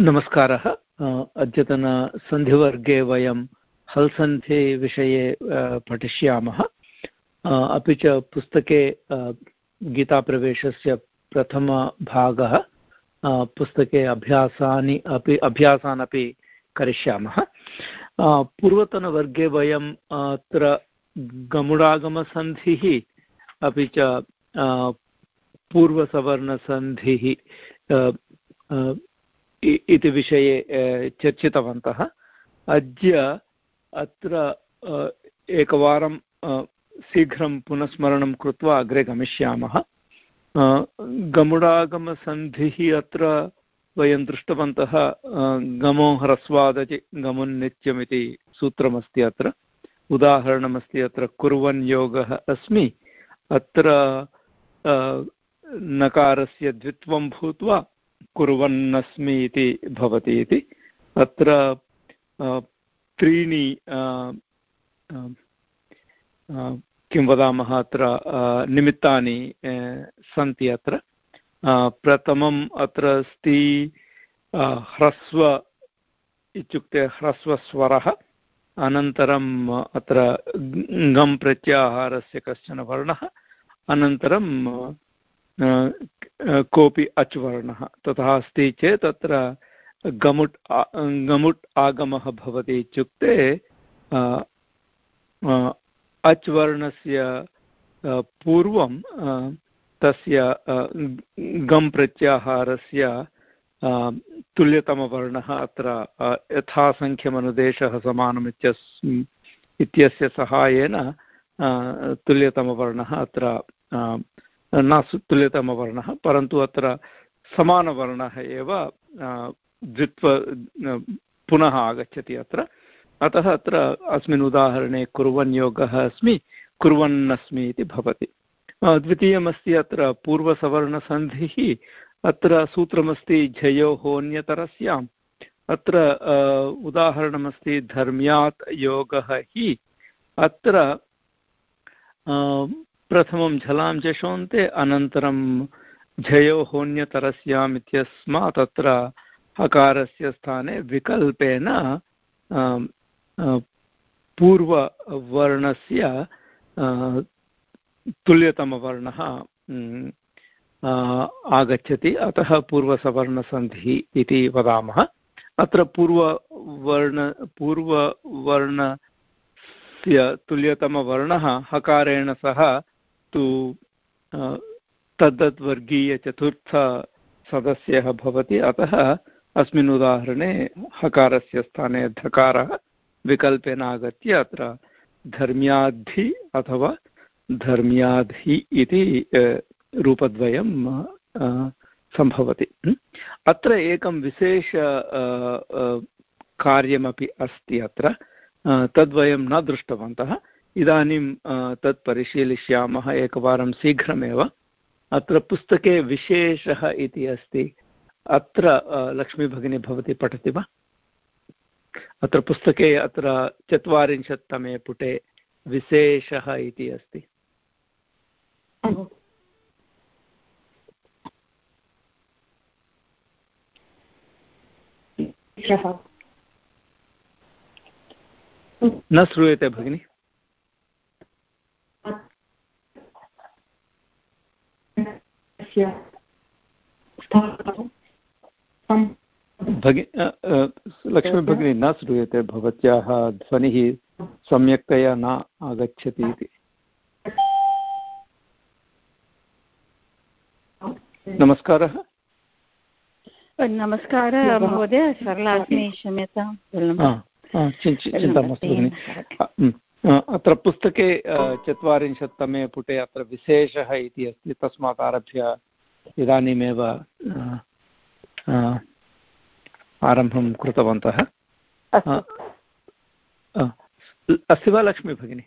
नमस्कारः। अद्यतनसन्धिवर्गे वयं हल्सन्धिविषये पठिष्यामः। अपि च पुस्तके गीताप्रवेशस्य प्रथमभागः पुस्तके अभ्यासानि अपि अभ्यासान् अपि करिष्यामः पूर्वतनवर्गे वयम् अत्र गमुडागमसन्धिः, अपि च पूर्वसवर्णसन्धिः इति विषये चर्चितवन्तः। अद्य अत्र एकवारं शीघ्रं पुनस्मरणं कृत्वा अग्रे गमिष्यामः। गमुडागमसन्धिः अत्र वयं दृष्टवन्तः गमो ह्रस्वादचि गमुन्नित्यमिति सूत्रमस्ति अत्र। उदाहरणमस्ति अत्र, कुर्वन् योगः अस्मि। अत्र नकारस्य द्वित्वं भूत्वा कुर्वन्नस्मि इति भवति इति। अत्र त्रीणि किं वदामः अत्र निमित्तानि सन्ति अत्र। प्रथमम् अत्र अस्ति ह्रस्व इत्युक्ते ह्रस्वस्वरः। अनन्तरम् अत्र गम् प्रत्याहारस्य कश्चन वर्णः। अनन्तरं कोऽपि अच् वर्णः तथा अस्ति चेत् अत्र गमुट् गमुट् आगमः भवति इत्युक्ते अच् वर्णस्य पूर्वं तस्य गम् प्रत्याहारस्य तुल्यतमवर्णः अत्र यथासङ्ख्यमनुदेशः समानम् इत्यस् इत्यस्य सहायेन तुल्यतमवर्णः अत्र न तुल्यतमवर्णः, परन्तु अत्र समानवर्णः एव द्वित्व पुनः आगच्छति अत्र। अतः अत्र अस्मिन् उदाहरणे कुर्वन् योगः अस्मि, कुर्वन्नस्मि इति भवति। द्वितीयमस्ति अत्र पूर्वसवर्णसन्धिः, अत्र सूत्रमस्ति झयोहोन्यतरस्याम् अत्र उदाहरणमस्ति धर्म्यात् योगः हि। अत्र प्रथमं झलां जशोन्ते अनन्तरं झयोहोन्यतरस्याम् इत्यस्मात् अत्र हकारस्य स्थाने विकल्पेन पूर्ववर्णस्य तुल्यतमवर्णः आगच्छति। अतः पूर्वसवर्णसन्धिः इति वदामः। अत्र पूर्ववर्ण, पूर्ववर्णस्य तुल्यतमवर्णः, हकारेण सह तु तद्दद्वर्गीयचतुर्थसदस्यः भवति। अतः अस्मिन् उदाहरणे हकारस्य स्थाने धकारः विकल्पेन आगत्य अत्र धर्म्याद्धि अथवा धर्म्याधि इति रूपद्वयं सम्भवति। अत्र एकं विशेष कार्यमपि अस्ति अत्र। तद्वयं न दृष्टवन्तः। इदानीं तत् परिशीलिष्यामः एकवारं शीघ्रमेव। अत्र पुस्तके विशेषः इति अस्ति। अत्र लक्ष्मीभगिनी भवती पठति वा? अत्र पुस्तके अत्र चत्वारिंशत्तमे पुटे विशेषः इति अस्ति। न श्रूयते भगिनि। भगि लक्ष्मीभगिनी न श्रूयते भवत्याः ध्वनिः सम्यक्तया न आगच्छति इति। नमस्कारः। नमस्कारः महोदय सरला अस्मि क्षम्यतां चिन्ता मास्तु भगिनि। अत्र पुस्तके चत्वारिंशत्तमे पुटे अत्र विशेषः इति अस्ति तस्मात् आरभ्य इदानीमेव आरम्भं कृतवन्तः। अस्ति। वा लक्ष्मी भगिनि?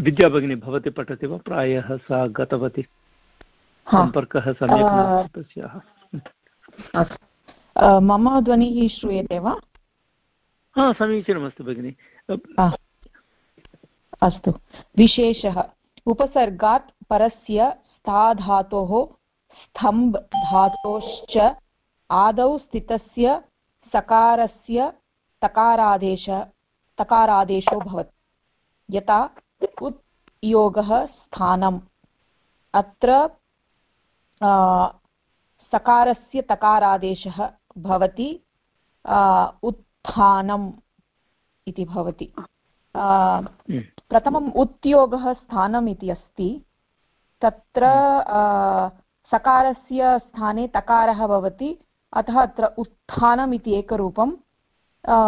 विद्या भगिनी भवती पठति वा? प्रायः सा गतवती। सम्पर्कः सम्यक् तस्याः। मम ध्वनिः श्रूयते वा? हा, समीचीनमस्ति भगिनि। अस्तु। विशेषः। उपसर्गात् परस्य स्थाधातोः स्तम्ब् धातोश्च आदौ स्थितस्य सकारस्य तकारादेश, तकारादेशो भवति। यथा उत् योगः स्थानम्। अत्र सकारस्य तकारादेशः भवति। उत्थानम् इति भवति। हम्म। प्रथमम् उत्योगः स्थानम् इति अस्ति। तत्र सकारस्य स्थाने तकारः भवति। अतः अत्र उत्थानम् इति एकरूपं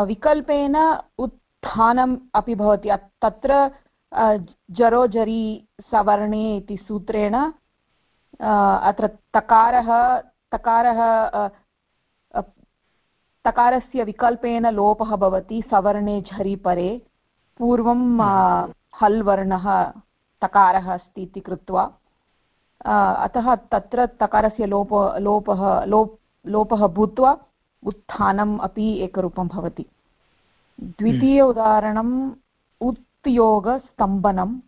विकल्पेन उत्थानम् अपि भवति। तत्र जरो जरि सवर्णे इति सूत्रेण अत्र तकारः तकारः तकारस्य विकल्पेन लोपः भवति सवर्णे झरि परे। पूर्वं हल् वर्णः तकारः अस्ति इति कृत्वा। अतः तत्र तकारस्य लोप लोपः लोप् लोपः भूत्वा उत्थानम् अपि एकरूपं भवति। द्वितीय उदाहरणम् उत्योगस्तम्भनम्।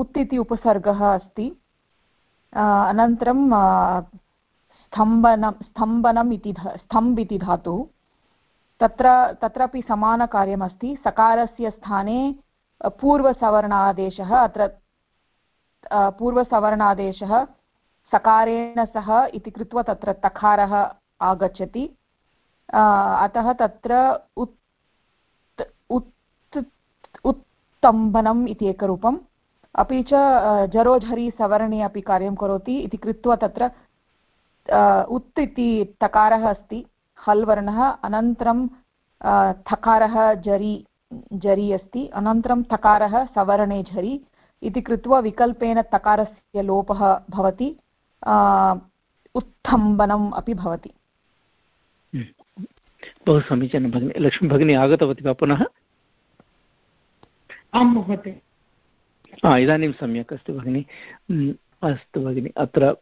उत् इति उपसर्गः अस्ति। अनन्तरं स्तम्भनं स्तम्भनम् इति स्तम्ब् इति धातुः, तत्र, तत्रापि समानकार्यमस्ति। सकारस्य स्थाने पूर्वसवर्णादेशः, अत्र पूर्वसवर्णादेशः सकारेण सह इति कृत्वा तत्र तकारः आगच्छति। अतः तत्र उत् उत्, उत्तम्भनम् इति एकरूपम्। अपि च जरोझरि सवर्णे अपि कार्यं करोति इति कृत्वा तत्र उत् इति तकारः अस्ति। हल् वर्णः अनन्तरं थकारः जरि जरि अस्ति। अनन्तरं थकारः सवर्णे झरि इति कृत्वा विकल्पेन तकारस्य लोपः भवति। उत्थम्बनम् अपि भवति। बहु समीचीनं भगिनि। लक्ष्मी भगिनी आगतवती वा पुनः? आं महोदय। इदानीं सम्यक् अस्ति भगिनि। अस्तु भगिनि। अत्र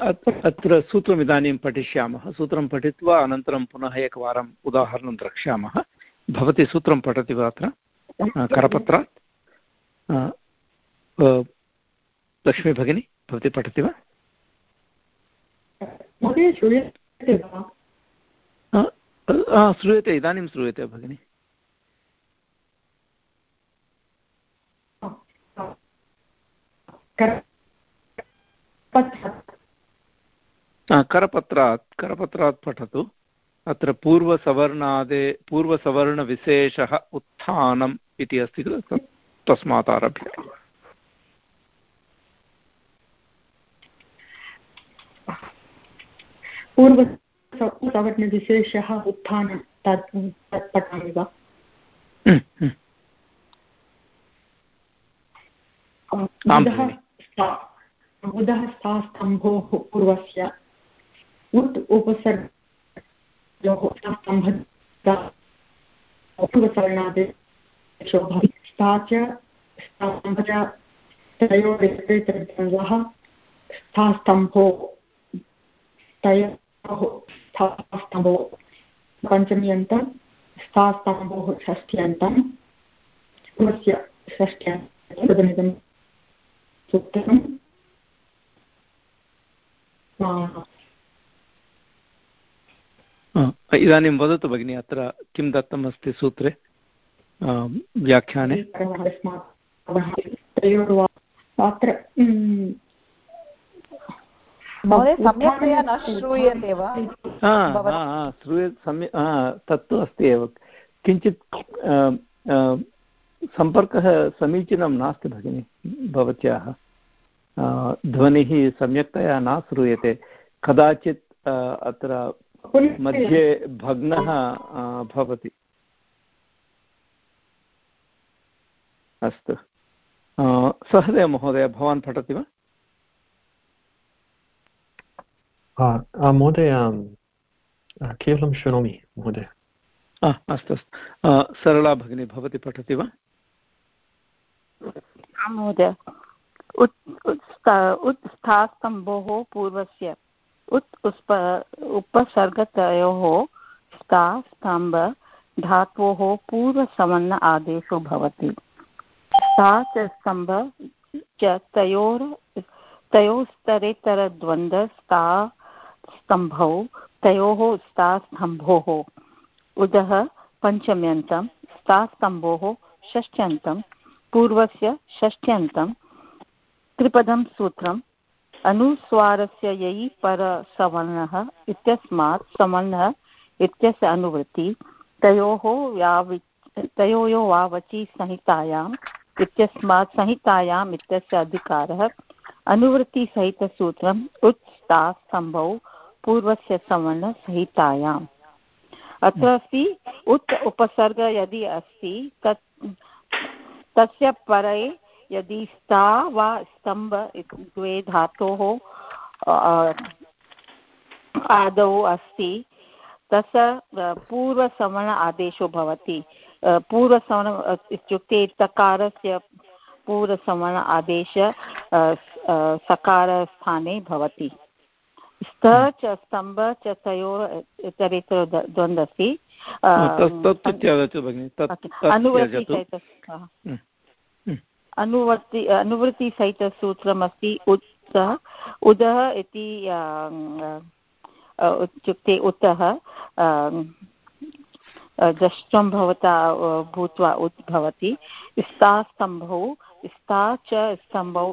अत्र सूत्रम् इदानीं पठिष्यामः। सूत्रं पठित्वा अनन्तरं पुनः एकवारम् उदाहरणं द्रक्ष्यामः। भवती सूत्रं पठति वा अत्र? करपत्रात् लक्ष्मी भगिनी भवती पठति वा? श्रूयते इदानीं श्रूयते भगिनि। करपत्रात् करपत्रात् पठतु। अत्र पूर्वसवर्णादे पूर्वसवर्णविशेषः उत्थानम् इति अस्ति खलु? तस्मात् आरभ्य। पूर्वसवर्णविशेषः उत्थानं तत् तत् पठामि वा? हम्म, हम्म। उदः स्थास्तम्भोः पूर्वस्य उत् भवति स्था च स्तम्भ च तयोर्द्वन्द्वः स्थास्तम्भो तयोः स्थास्तम्भो पञ्चम्यन्तं स्थास्तम्भोः षष्ठ्यन्तं पूर्वस्य षष्ठ्यन्तं सूत्रम् इदानीं वदतु भगिनि अत्र किं दत्तम् अस्ति सूत्रे व्याख्याने। अत्र सम्यक्तया न श्रूयते वा? श्रूयते तत्तु अस्ति एव। किञ्चित् सम्पर्कः समीचीनं नास्ति भगिनि भवत्याः। ध्वनिः सम्यक्तया न श्रूयते। कदाचित् अत्र मध्ये भग्नः भवति। अस्तु। सहदेव महोदय भवान् पठति वा? महोदय केवलं शृणोमि महोदय। अस्तु अस्तु। सरला भगिनी भवती पठति वा? महोदय। उत्स्थास्तम्भोः पूर्वस्य उत् उस्प उपसर्गतयोः स्था स्तम्भ धातोः पूर्वसवर्ण आदेशो भवति। सा च स्तम्भ च तयोर् तयोस्तरेतरद्वन्द्वस्ता स्तम्भौ तयोः स्तास्तम्भोः उदः पञ्चम्यन्तं स्तास्तम्भोः षष्ट्यन्तं, पूर्वस्य षष्ट्यन्तं, त्रिपदं सूत्रम् अनुस्वारस्य यै परसवर्णः इत्यस्मात् सवर्णः इत्यस्य अनुवृत्ति तयोः यावि तयोः वावचि संहितायाम् इत्यस्मात् संहितायाम् इत्यस्य अधिकारः अनुवृत्तिसहितसूत्रम् उत्स्तास्तम्भौ पूर्वस्य सवर्णसहितायाम् अत्र अस्ति उत् उपसर्ग यदि अस्ति तत् तस्य परे यदि स्था वा स्तम्भ द्वे धातोः आदौ अस्ति तस्य पूर्वसवर्ण आदेशो भवति। पूर्वसवर्ण इत्युक्ते तकारस्य पूर्वसवर्ण आदेश सकारस्थाने भवति। स्थ च स्तम्भ च तयोः इतरेतर द्वन्द्वस्ति। अनुवृत्ति अनुवर्ति अनुवृत्तिसहितसूत्रमस्ति उत् उदः इति इत्युक्ते उतः जष्ट्रं भवता भूत्वा उत् भवति। स्तास्तम्भौ स्ता च स्तम्भौ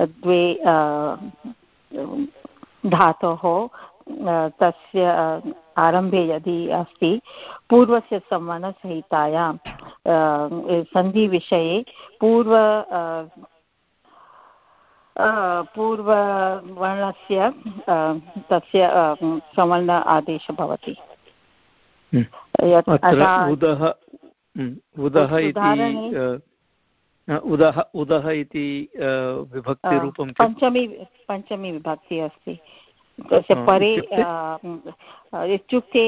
द्वे धातोः तस्य आरम्भे यदि अस्ति पूर्वस्य संवनसहितायां सन्धिविषये पूर्व पूर्ववर्णस्य तस्य सवर्ण आदेशः भवति। उदः उदः इति उदः उदः इति विभक्तिरूपं पञ्चमी पञ्चमी विभक्तिः अस्ति। तस्य परे इत्युक्ते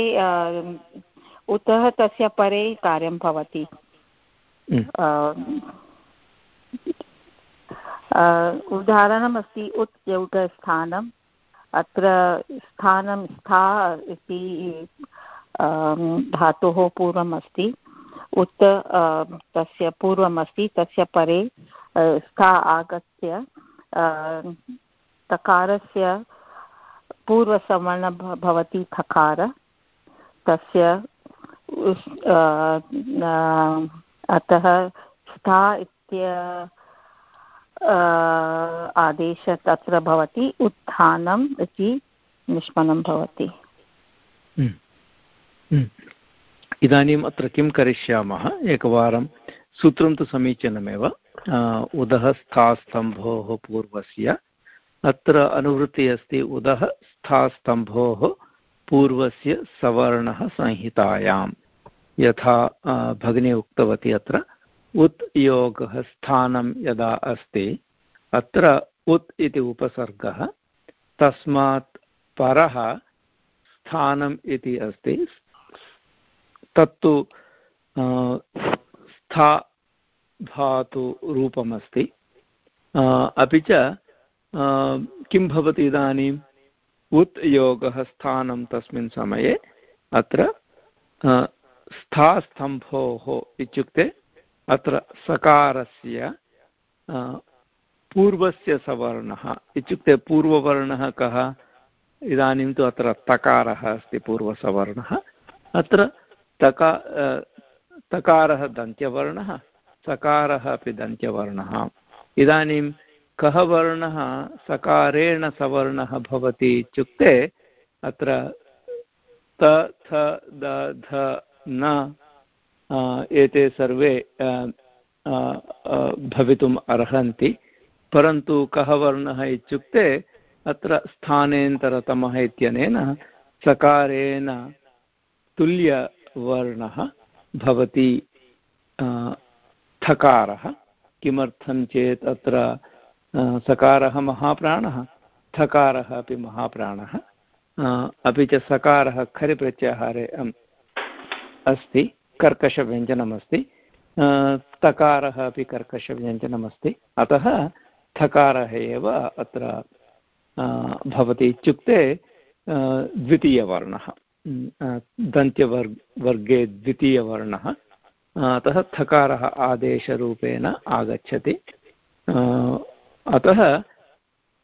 उतः तस्य परे कार्यं भवति। उदाहरणमस्ति उत् यौगस्थानम् अत्र स्थानं स्था इति धातोः पूर्वम् अस्ति उत् तस्य पूर्वमस्ति तस्य परे स्था आगत्य तकारस्य पूर्वसवर्ण भवति थकार तस्य अतः स्था इत्य आदेश तत्र भवति उत्थानम् इति निष्पन्नं भवति। हम्म, हम्म। इदानीम् अत्र किं करिष्यामः? एकवारं सूत्रं तु समीचीनमेव। उदः स्थास्तम्भोः पूर्वस्य अत्र अनुवृत्तिः अस्ति उदः स्थास्तम्भोः पूर्वस्य सवर्णः संहितायां यथा भगिनी उक्तवती अत्र, उत् योगः स्थानं यदा अस्ति, अत्र उत् इति उपसर्गः, तस्मात् परः स्थानम् इति अस्ति। तत्तु स्था धातुरूपमस्ति अपि च किं भवति इदानीम् उत् योगः स्थानं तस्मिन् समये अत्र स्थास्तम्भोः इत्युक्ते अत्र सकारस्य पूर्वस्य सवर्णः। इत्युक्ते पूर्ववर्णः कः? इदानीं तु अत्र तकारः अस्ति, पूर्वसवर्णः। अत्र तका तकारः दन्त्यवर्णः, सकारः अपि दन्त्यवर्णः। इदानीं कः वर्णः सकारेण सवर्णः भवति इत्युक्ते अत्र त, थ, द, ध, न एते सर्वे भवितुम् अर्हन्ति। परन्तु कः वर्णः इत्युक्ते अत्र स्थानेन्तरतमः इत्यनेन सकारेण तुल्यवर्णः भवति थकारः। किमर्थं चेत् अत्र सकारः महाप्राणः, थकारः अपि महाप्राणः अपि च सकारः खरिप्रत्याहारे अस्ति, कर्कशव्यञ्जनमस्ति तकारः अपि कर्कशव्यञ्जनमस्ति, अतः थकारः एव अत्र भवति इत्युक्ते द्वितीयवर्णः दन्त्यवर्, वर्गे द्वितीयवर्णः अतः थकारः आदेशरूपेण आगच्छति अतः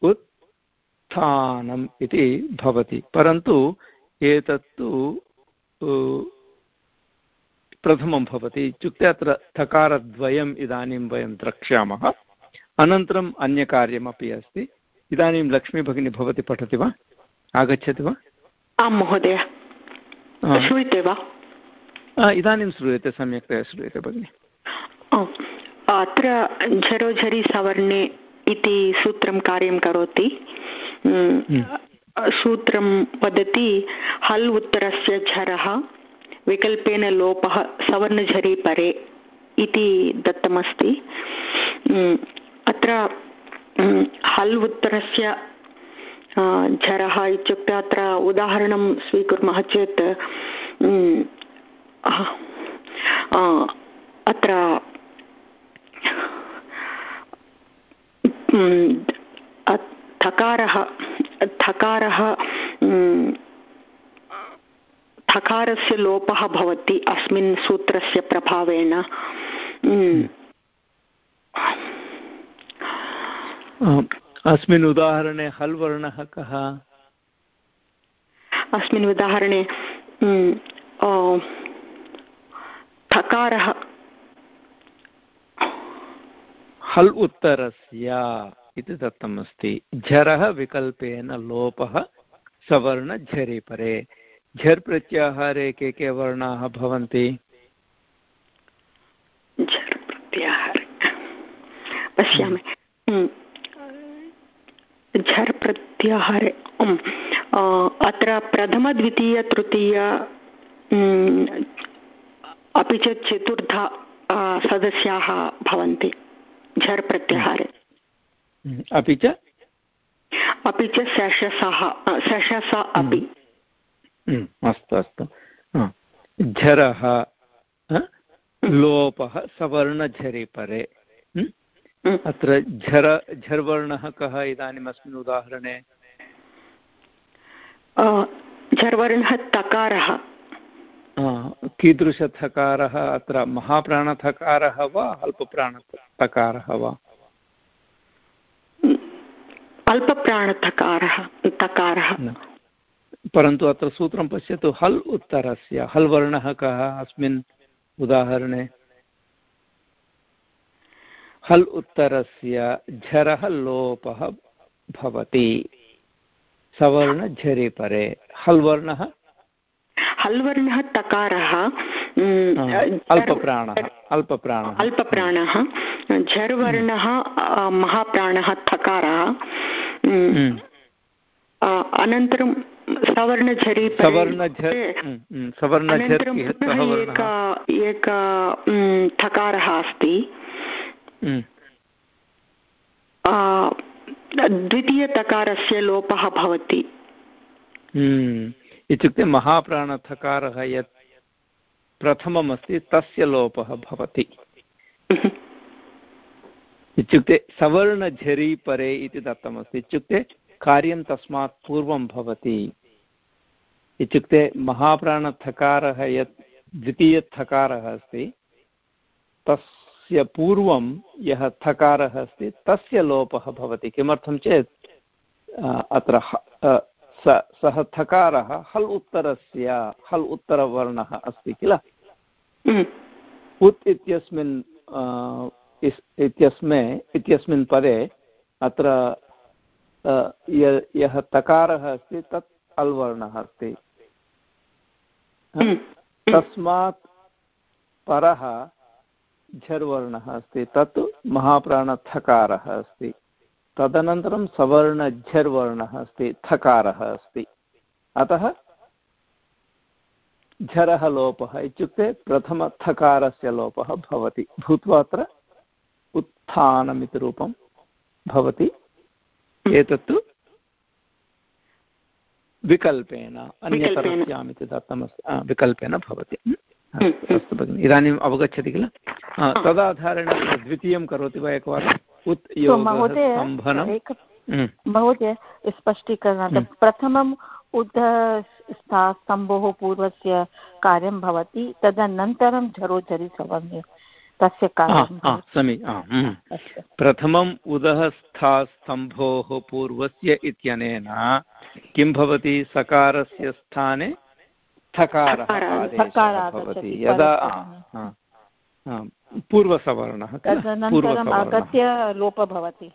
उत्थानम् इति भवति। परन्तु एतत्तु प्रथमं भवति। इत्युक्ते अत्र थकारद्वयम् इदानीं वयं द्रक्ष्यामः। अनन्तरम् अन्यकार्यमपि अस्ति। इदानीं लक्ष्मी भगिनी भवती पठति वा? आगच्छति वा? आं महोदय। श्रूयते वा? इदानीं श्रूयते सम्यक्तया श्रूयते भगिनि। अत्र झरोझरि सवर्णे इति सूत्रं कार्यं करोति हम्म। सूत्रं वदति हल् उत्तरस्य झरः विकल्पेन लोपः सवर्णझरि परे इति दत्तमस्ति अत्र हल् उत्तरस्य झरः इत्युक्ते अत्र उदाहरणं स्वीकुर्मः चेत् अत्र थकारः थकारः थकारस्य लोपः भवति अस्मिन् सूत्रस्य प्रभावेण। अस्मिन् उदाहरणे हल् वर्णः कः? अस्मिन् उदाहरणे थकारः हल् उत्तरस्य इति दत्तमस्ति। झरः विकल्पेन लोपः सवर्णझरि परे झर् प्रत्याहारे के के वर्णाः भवन्ति? पश्यामि। झर् प्रत्याहारे। अत्र प्रथमद्वितीयतृतीय अपि च चतुर्धा सदस्याः भवन्ति। झर् प्रत्याहारे। अपि च? अपि च शशसः शशस अपि। अस्तु अस्तु. झरः लोपः सवर्णझरि परे अत्र झर झर्वर्णः कः इदानीम् अस्मिन् उदाहरणे झर्वर्णः तकारः। कीदृशथकारः अत्र महाप्राणथकारः वा अल्पप्राणतकारः वा? अल्पप्राणथकारः परन्तु अत्र सूत्रं पश्यतु हल् उत्तरस्य हल् वर्णः कः? अस्मिन् उदाहरणे। हल् उत्तरस्य झरः लोपः भवति। सवर्णझरि परे हल् वर्णः हल् वर्णः तकारः अल्पप्राणः अल्पप्राणः। अल्पप्राणः झर्वर्णः महाप्राणः थकारः अनन्तरं सवर्णझरि एक एक थकारः अस्ति। द्वितीयतकारस्य लोपः भवति। इत्युक्ते महाप्राणथकारः यत् प्रथमम् अस्ति तस्य लोपः भवति। इत्युक्ते सवर्णझरी परे इति दत्तमस्ति। इत्युक्ते कार्यं तस्मात् पूर्वं भवति। इत्युक्ते महाप्राणथकारः यत् द्वितीयथकारः अस्ति तस्य पूर्वं यः थकारः अस्ति तस्य लोपः भवति। किमर्थं चेत् अत्र सः थकारः हल् उत्तरस्य हल् उत्तरवर्णः अस्ति किल हम्म। उत् इत्यस्मिन् इत्यस्मै इत्यस्मिन् पदे अत्र यः तकारः अस्ति तत् अल् वर्णः अस्ति हम्म। तस्मात् परः झर्वर्णः अस्ति तत् महाप्राणथकारः अस्ति तदनन्तरं सवर्णझर्वर्णः अस्ति थकारः अस्ति। अतः झरः लोपः इत्युक्ते प्रथमथकारस्य लोपः भवति। भूत्वा अत्र उत्थानमिति रूपं भवति। एतत्तु विकल्पेन अन्यतरस्याम् इति दत्तमस्ति विकल्पेन भवति। अस्तु भगिनि इदानीम् अवगच्छति किल? तदाधारेण द्वितीयं करोति वा एकवारम् उत् महोदय महोदय स्पष्टीकरणार्थं प्रथमम् उद् स्तम्भोः पूर्वस्य कार्यं भवति तदनन्तरं झरो झरि सवर्ण्य तस्य समी प्रथमम् उदः स्था स्तम्भोः पूर्वस्य इत्यनेन किं भवति? सकारस्य स्थाने थकारः भवति। यदा पूर्वसवर्णः तदनन्तरम् आगत्य लोपः भवति।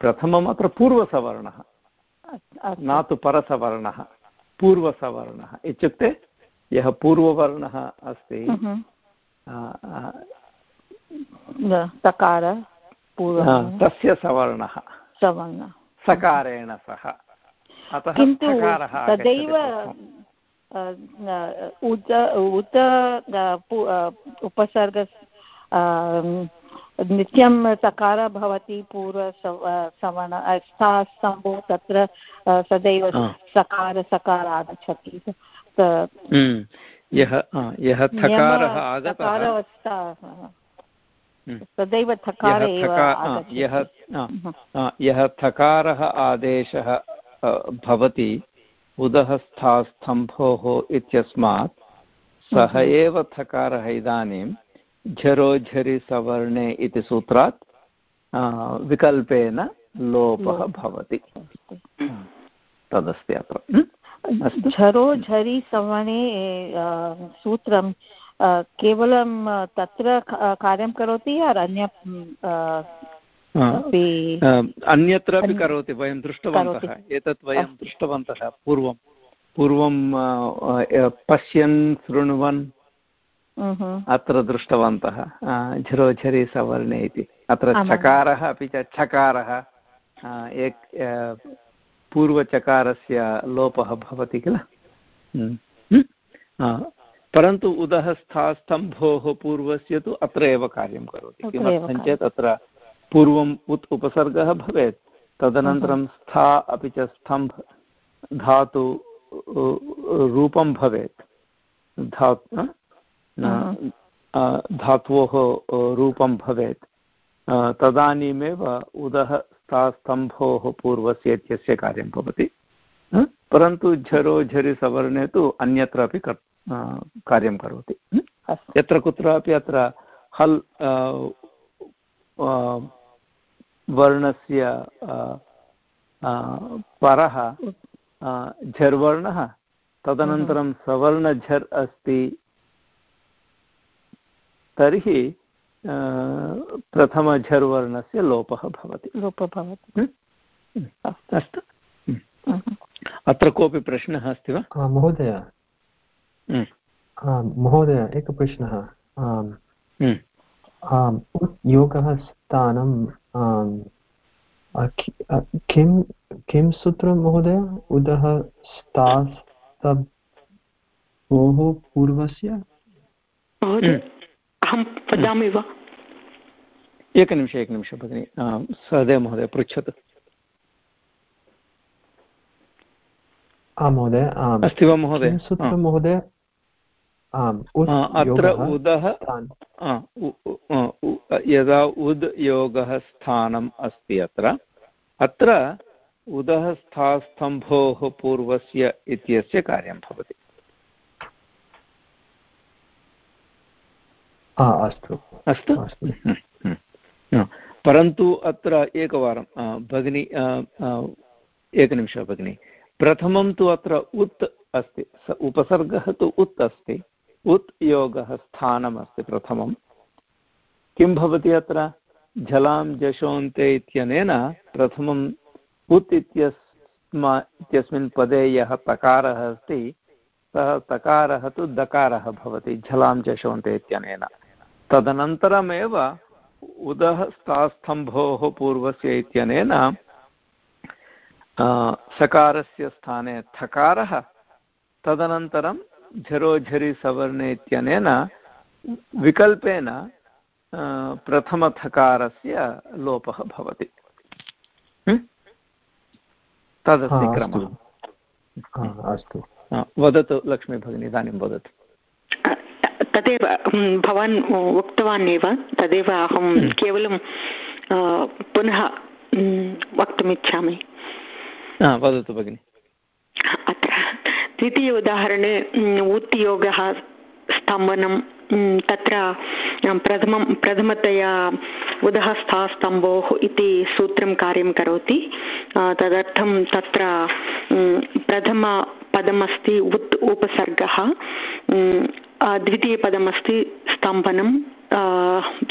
प्रथमम् अत्र पूर्वसवर्णः। न तु परसवर्णः पूर्वसवर्णः इत्युक्ते यः पूर्ववर्णः अस्ति तकार तस्य सवर्णः। सवर्णः। सकारेण सह। अतः तदैव उत उत उपसर्ग नित्यं सकार भवति पूर्व सवर्ण स्तम्भो तत्र सदैव सकार सकार आगच्छति यः यः थकारः आगतः तदैव थकार यः यः थकारः आदेशः भवति उदहस्थास्तम्भोः इत्यस्मात् सः हम्म। एव थकारः इदानीं झरोझरि सवर्णे इति सूत्रात् विकल्पेन लोपः भवति। तदस्ति अत्र। झरोझरि सवर्णे सूत्रं केवलं तत्र कार्यं करोति या अन्य अन्यत्रापि करोति वयं दृष्टवन्तः एतत् वयं दृष्टवन्तः पूर्वं. पूर्वं पश्यन् शृण्वन् अत्र दृष्टवन्तः झरोझरि सवर्णे इति. अत्र चकारः अपि च छकारः एक पूर्वचकारस्य लोपः भवति किल? परन्तु उदः स्थास्तम्भोः पूर्वस्य तु अत्र एव कार्यं करोति. किमर्थं चेत् अत्र पूर्वम् उत् उपसर्गः भवेत्। तदनन्तरं स्था अपि च स्तम्भ धातु रूपं भवेत्। धा धात्वोः रूपं भवेत्। तदानीमेव उदः स्था स्तम्भोः पूर्वस्य इत्यस्य कार्यं भवति। परन्तु झरो झरि सवर्णे तु अन्यत्रापि कार्यं करोति। यत्र कुत्रापि अत्र हल् वर्णस्य परः झर्वर्णः तदनन्तरं सवर्णझर् अस्ति। तर्हि प्रथमझर्वर्णस्य लोपः भवति। लोपः भवति। अस्तु अत्र कोऽपि प्रश्नः अस्ति वा? महोदय। महोदय एकः प्रश्नः। योगः स्थानं किं किं सूत्रं महोदय? उदः स्तास्तभोः पूर्वस्य? अहं वदामि वा? एकनिमिष एकनिमिष भगिनि सहदेव महोदय पृच्छतु। आं महोदय अस्ति वा महोदय? सूत्रं महोदय? अत्र उदः यदा उद् योगः स्थानम् अस्ति अत्र अत्र उदः स्थास्तम्भोः पूर्वस्य इत्यस्य कार्यं भवति। अस्तु। अस्तु। परन्तु अत्र एकवारं भगिनी एकनिमिषः भगिनी। प्रथमं तु अत्र उत् अस्ति उपसर्गः तु उत् अस्ति। उत् योगः स्थानमस्ति प्रथमं। किं भवति अत्र? झलां जशोन्ते इत्यनेन प्रथमम् उत् इत्यस्मा इत्यस्मिन् पदे यः तकारः अस्ति, सः तकारः तु दकारः भवति, झलां जशोन्ते इत्यनेन। तदनन्तरमेव उदः स्थास्तम्भोः पूर्वस्य इत्यनेन सकारस्य स्थाने थकारः, तदनन्तरं झरोझरि सवर्णे इत्यनेन विकल्पेन प्रथमथकारस्य लोपः भवति। तदस्ति क्रमः। अस्तु। वदतु लक्ष्मी भगिनी इदानीं वदतु। तदेव भवान् उक्तवान् एव तदेव अहं केवलं पुनः वक्तुमिच्छामि। वदतु भगिनि। द्वितीय उदाहरणे उत्योगः स्तम्भनं तत्र प्रथमं, प्रथमतया उदहस्थास्तम्भोः इति सूत्रं कार्यं करोति। तदर्थं तत्र प्रथमपदमस्ति उत् उपसर्गः द्वितीयपदमस्ति स्तम्भनं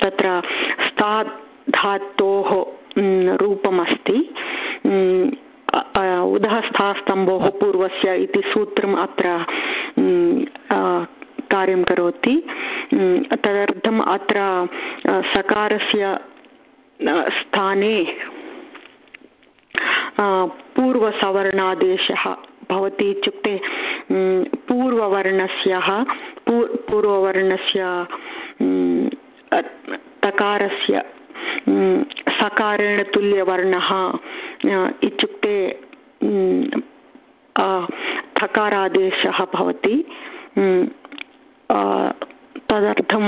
तत्र स्था, धातोः रूपमस्ति। उदहस्थास्तम्भोः पूर्वस्य इति सूत्रम् अत्र कार्यं करोति। तदर्थम् अत्र सकारस्य स्थाने पूर्वसवर्णादेशः भवति इत्युक्ते पूर्ववर्णस्य पूर्ववर्णस्य तकारस्य सकारेण तुल्यवर्णः इत्युक्ते थकारादेशः भवति। तदर्थं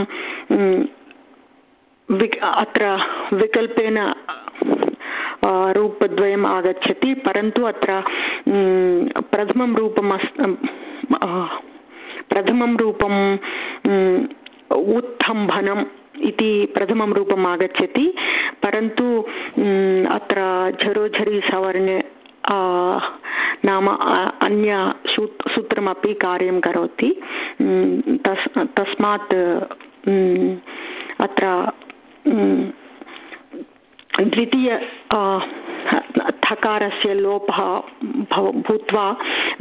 विक्, अत्र विकल्पेन रूपद्वयम् आगच्छति, परन्तु अत्र प्रथमं रूपम् अस् प्रथमं रूपम् उत्थम्भनम् इति प्रथमं रूपम् आगच्छति, परन्तु अत्र झरोझरि सवर्णे नाम अन्य सूत्रमपि कार्यं करोति। तस्, तस्मात् अत्र द्वितीय थकारस्य लोपः भूत्वा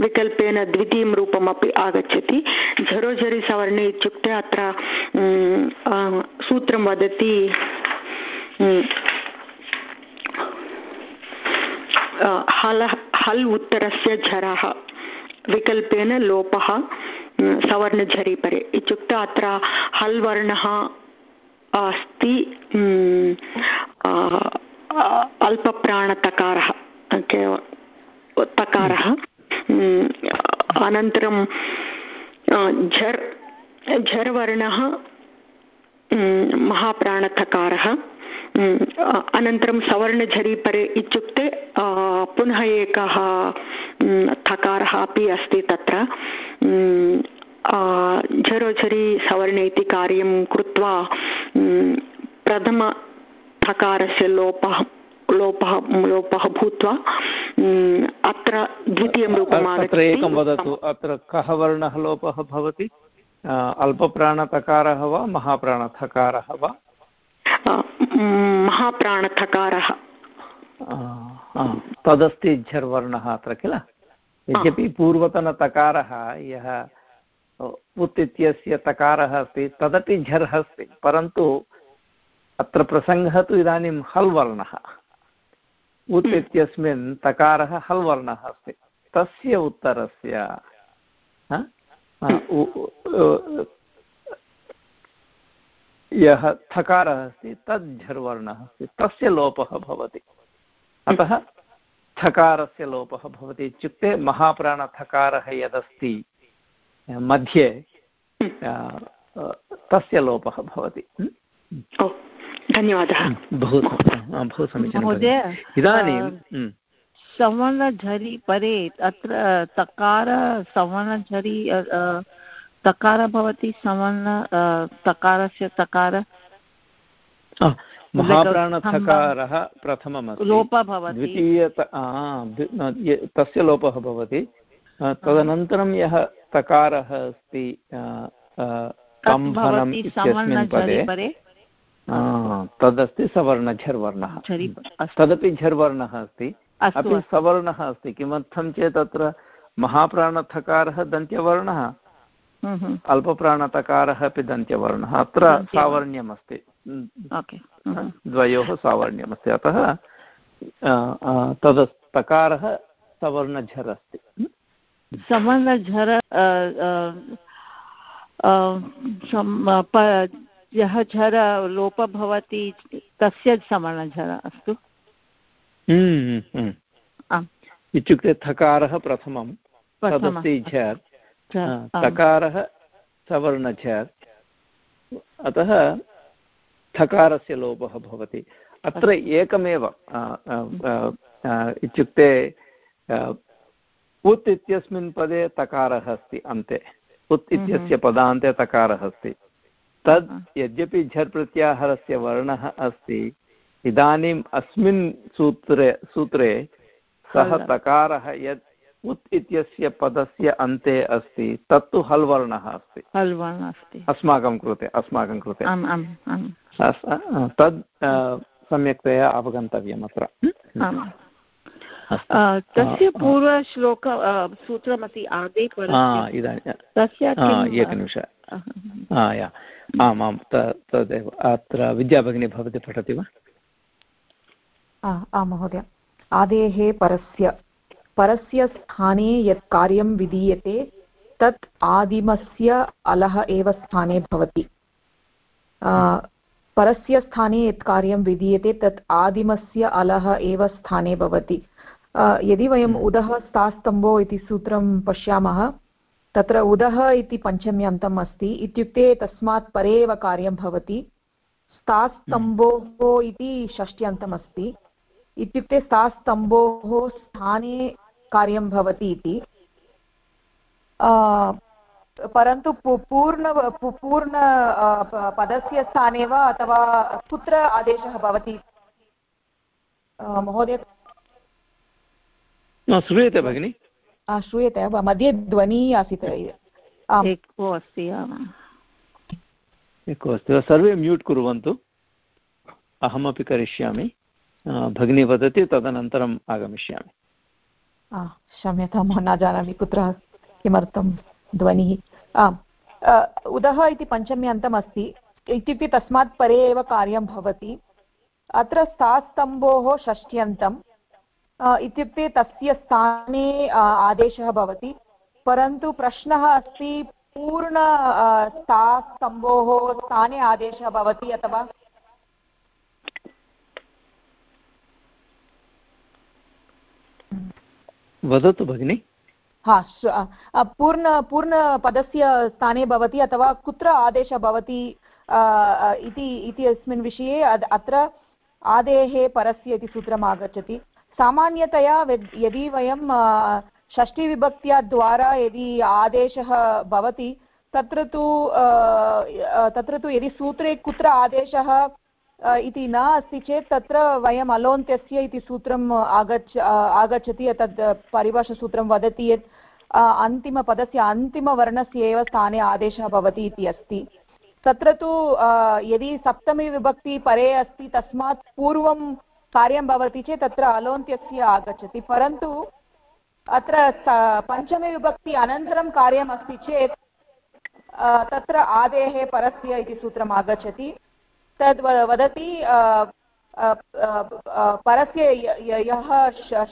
विकल्पेन द्वितीयं रूपमपि आगच्छति। झरोझरि सवर्णे इत्युक्ते अत्र सूत्रं वदति हल, हल् उत्तरस्य झरः, विकल्पेन लोपः सवर्णझरि परे। इत्युक्ते अत्र हल् वर्णः अस्ति अल्पप्राणतकारः तकारः अनन्तरं झर् झर् वर्णः महाप्राणथकारः अनन्तरं सवर्णझरि परे इत्युक्ते पुनः एकः थकारः अपि अस्ति तत्र झरोझरि सवर्णे इति कार्यं कृत्वा प्रथमथकारस्य लोपः लोपः लोपः भूत्वा अत्र द्वितीयं रूपम् अत्र एकं वदतु अत्र कः वर्णः लोपः भवति? अल्पप्राणतकारः वा महाप्राणथकारः वा? महाप्राणथकारः तदस्ति झर्वर्णः अत्र किल? यद्यपि पूर्वतनतकारः यः उत् इत्यस्य तकारः अस्ति तदपि झर् अस्ति परन्तु अत्र प्रसङ्गः तु इदानीं हल् वर्णः उत् इत्यस्मिन् तकारः हल् वर्णः अस्ति। तस्य उत्तरस्य यः थकारः अस्ति तद् झर्वर्णः अस्ति। तस्य लोपः भवति। अतः थकारस्य लोपः भवति इत्युक्ते महाप्राणथकारः यदस्ति मध्ये तस्य लोपः भवति। धन्यवादः। बहु बहु समीचीनं इदानीं सवर्णझरि परे अत्र तकार सवर्णझरि तकार भवति सवर्ण तकारस्य तकार। महाप्राणथकारः प्रथममस्ति। लोपः भवति। द्वितीय तस्य लोपः भवति। तदनन्तरं यः तकारः अस्ति कम्भनम् इत्यस्मिन् पदे। तदस्ति सवर्णझर्वर्णः। तदपि झर्वर्णः अस्ति। अपि सवर्णः अस्ति। किमर्थं चेत् अत्र महाप्राणथकारः दन्त्यवर्णः। अल्पप्राणतकारः अपि दन्त्यवर्णः। अत्र सावर्ण्यमस्ति। द्वयोः सावर्ण्यमस्ति। अतः तद् तकारः सवर्णझर् अस्ति। सवर्णझर यः झर लोप भवति तस्य सवर्णझर अस्तु। इत्युक्ते थकारः प्रथमं तदस्ति झर्। तकारः सवर्णझर्। अतः थकारस्य लोपः भवति। अत्र एकमेव इत्युक्ते उत् इत्यस्मिन् पदे तकारः अस्ति अन्ते। उत् इत्यस्य पदान्ते तकारः अस्ति। तद् यद्यपि झर् प्रत्याहारस्य वर्णः अस्ति इदानीम् अस्मिन् सूत्रे सूत्रे सः तकारः यत् उत् इत्यस्य पदस्य अन्ते अस्ति तत्तु हल् वर्णः अस्ति। हल् वर्णः अस्ति। अस्माकं कृते अस्माकं कृते। तद् सम्यक्तया अवगन्तव्यम् अत्र। तस्य पूर्वश्लोक सूत्रमस्ति आदे इदानीं तस्य एकनिमिष। आम् आं तदेव। अत्र विद्याभगिनी भवती पठति वा? आं महोदय। आदेः परस्य परस्य स्थाने यत् कार्यं विधीयते तत् आदिमस्य अलः एव स्थाने भवति। परस्य स्थाने यत् कार्यं विधीयते तत् आदिमस्य अलः एव स्थाने भवति। यदि वयम् हम्म। उदः स्तास्तम्भो इति सूत्रं पश्यामः तत्र उदः इति पञ्चम्यन्तम् अस्ति इत्युक्ते तस्मात् परे एव कार्यं भवति। स्तास्तम्भोः इति षष्ट्यन्तम् अस्ति इत्युक्ते स्तास्तम्भोः स्थाने कार्यं भवति इति। परन्तु पूर्ण पूर्ण पदस्य स्थाने वा अथवा कुत्र आदेशः भवति। महोदय श्रूयते भगिनि। श्रूयते मध्ये ध्वनिः आसीत् एको अस्ति एको अस्ति सर्वे म्यूट् कुर्वन्तु। अहमपि करिष्यामि। भगिनी वदति तदनन्तरम् आगमिष्यामि। क्षम्यतां न जानामि कुत्र किमर्थं ध्वनिः। आम् उदः इति पञ्चमी अन्तम् अस्ति। इत्युक्ते तस्मात् परे एव कार्यं भवति। अत्र स्थास्तम्भोः षष्ट्यन्तं। इत्युक्ते तस्य स्थाने आदेशः भवति। परन्तु प्रश्नः अस्ति पूर्ण सा स्तम्भोः स्थाने आदेशः भवति अथवा? वदतु भगिनि। हा पूर्ण पूर्णपदस्य स्थाने भवति अथवा कुत्र आदेशः भवति इति अस्मिन् विषये अत्र आदेः परस्य इति सूत्रम् आगच्छति। सामान्यतया यदि वयं षष्ठीविभक्त्या द्वारा यदि आदेशः भवति, तत्र तु तत्र तु यदि सूत्रे कुत्र आदेशः इति न अस्ति चेत् तत्र वयम् अलोन्त्यस्य इति सूत्रम् आगच्छ आगच्छति तद् परिभाषासूत्रं वदति यत् अन्तिमपदस्य अन्तिमवर्णस्य एव स्थाने आदेशः भवति इति अस्ति। तत्र तु यदि सप्तमी विभक्ति परे अस्ति, तस्मात् पूर्वं कार्यं भवति चेत् तत्र अलोन्त्यस्य आगच्छति, परन्तु अत्र पञ्चमी विभक्ति अनन्तरं कार्यम् अस्ति चेत् तत्र आदेः परस्य इति सूत्रम् आगच्छति। तद् वदति परस्य यः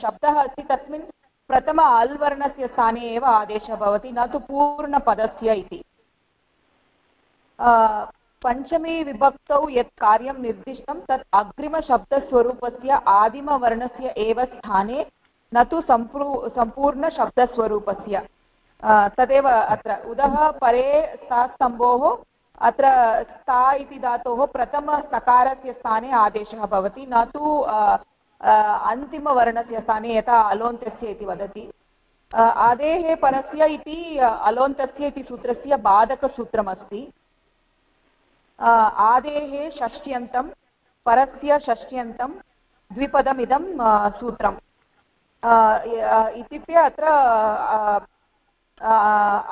शब्दः अस्ति तस्मिन् प्रथम अल् वर्णस्य स्थाने एव आदेशः भवति, न तु पूर्णपदस्य इति। पञ्चमी विभक्तौ यत् कार्यं निर्दिष्टं तत् अग्रिमशब्दस्वरूपस्य आदिमवर्णस्य एव स्थाने न तु सम्पू सम्पूर्णशब्दस्वरूपस्य। तदेव अत्र। उदः, परे स्तम्भोः, अत्र स्था इति धातोः प्रथमसकारस्य स्थाने आदेशः भवति। न तु अन्तिमवर्णस्य स्थाने यथा अलोन्तस्य इति वदति। आदेः परस्य इति अलोन्तस्य इति सूत्रस्य बाधकसूत्रमस्ति। आदेः षष्ट्यन्तं परस्य षष्ट्यन्तं द्विपदमिदं सूत्रम्। इत्युक्ते अत्र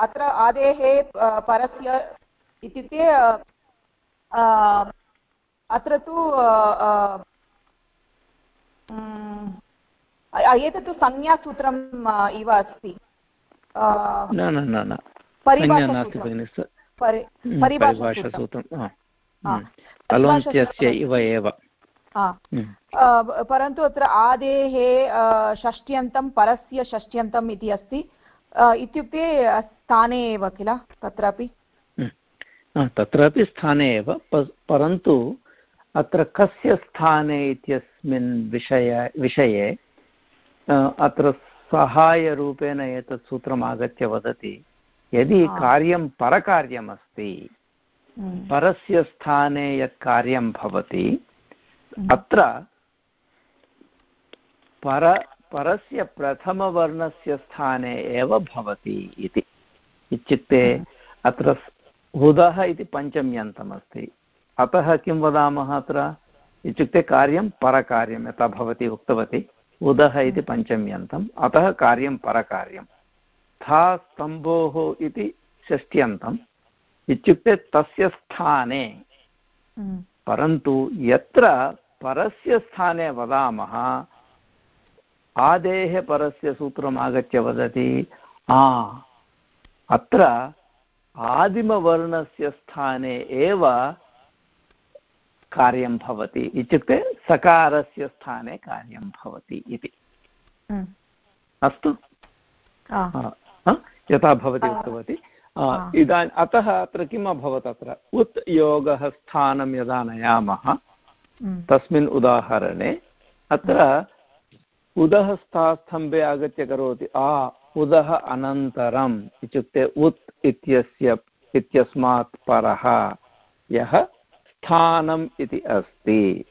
अत्र आदेः परस्य इत्युक्ते अत्र तु एतत्तु संज्ञासूत्रम् इव अस्ति। परिभाषा हम्म, परिभाषासूत्रम्। हम्म, अलोन्त्यस्य इव एव। हम्म। परन्तु अत्र आदेः षष्ट्यन्तं परस्य षष्ट्यन्तम् इति अस्ति। इत्युक्ते स्थाने एव किल? तत्रापि? तत्रापि स्थाने एव परन्तु अत्र कस्य स्थाने इत्यस्मिन् विषय विषये अत्र सहायरूपेण एतत् सूत्रम् आगत्य वदति। यदि कार्यं परकार्यमस्ति हम्म। परस्य स्थाने यत् कार्यं भवति हम्म। अत्र पर परस्य प्रथमवर्णस्य स्थाने एव भवति इति इत्युक्ते। अत्र उदः इति पञ्चम्यन्तमस्ति अतः किं वदामः अत्र इत्युक्ते कार्यं परकार्यं यथा भवती उक्तवती उदः इति पञ्चम्यन्तम् अतः कार्यं परकार्यं था स्तम्भोः इति षष्ट्यन्तम् इत्युक्ते तस्य स्थाने। हम्म। परन्तु यत्र परस्य स्थाने वदामः आदेः परस्य सूत्रम् आगत्य वदति आ अत्र आदिमवर्णस्य स्थाने एव कार्यं भवति। इत्युक्ते सकारस्य स्थाने कार्यं भवति इति। हम्म। अस्तु। यथा भवती उक्तवती। इदानीम् अतः अत्र किम् अभवत् अत्र? उत् योगः स्थानं यदा नयामः हम्म। तस्मिन् उदाहरणे अत्र उदः स्थास्तम्भे आगत्य करोति। आ उदः अनन्तरम् इत्युक्ते उत् इत्यस्य इत्यस्मात् परः यः स्थानम् इति अस्ति।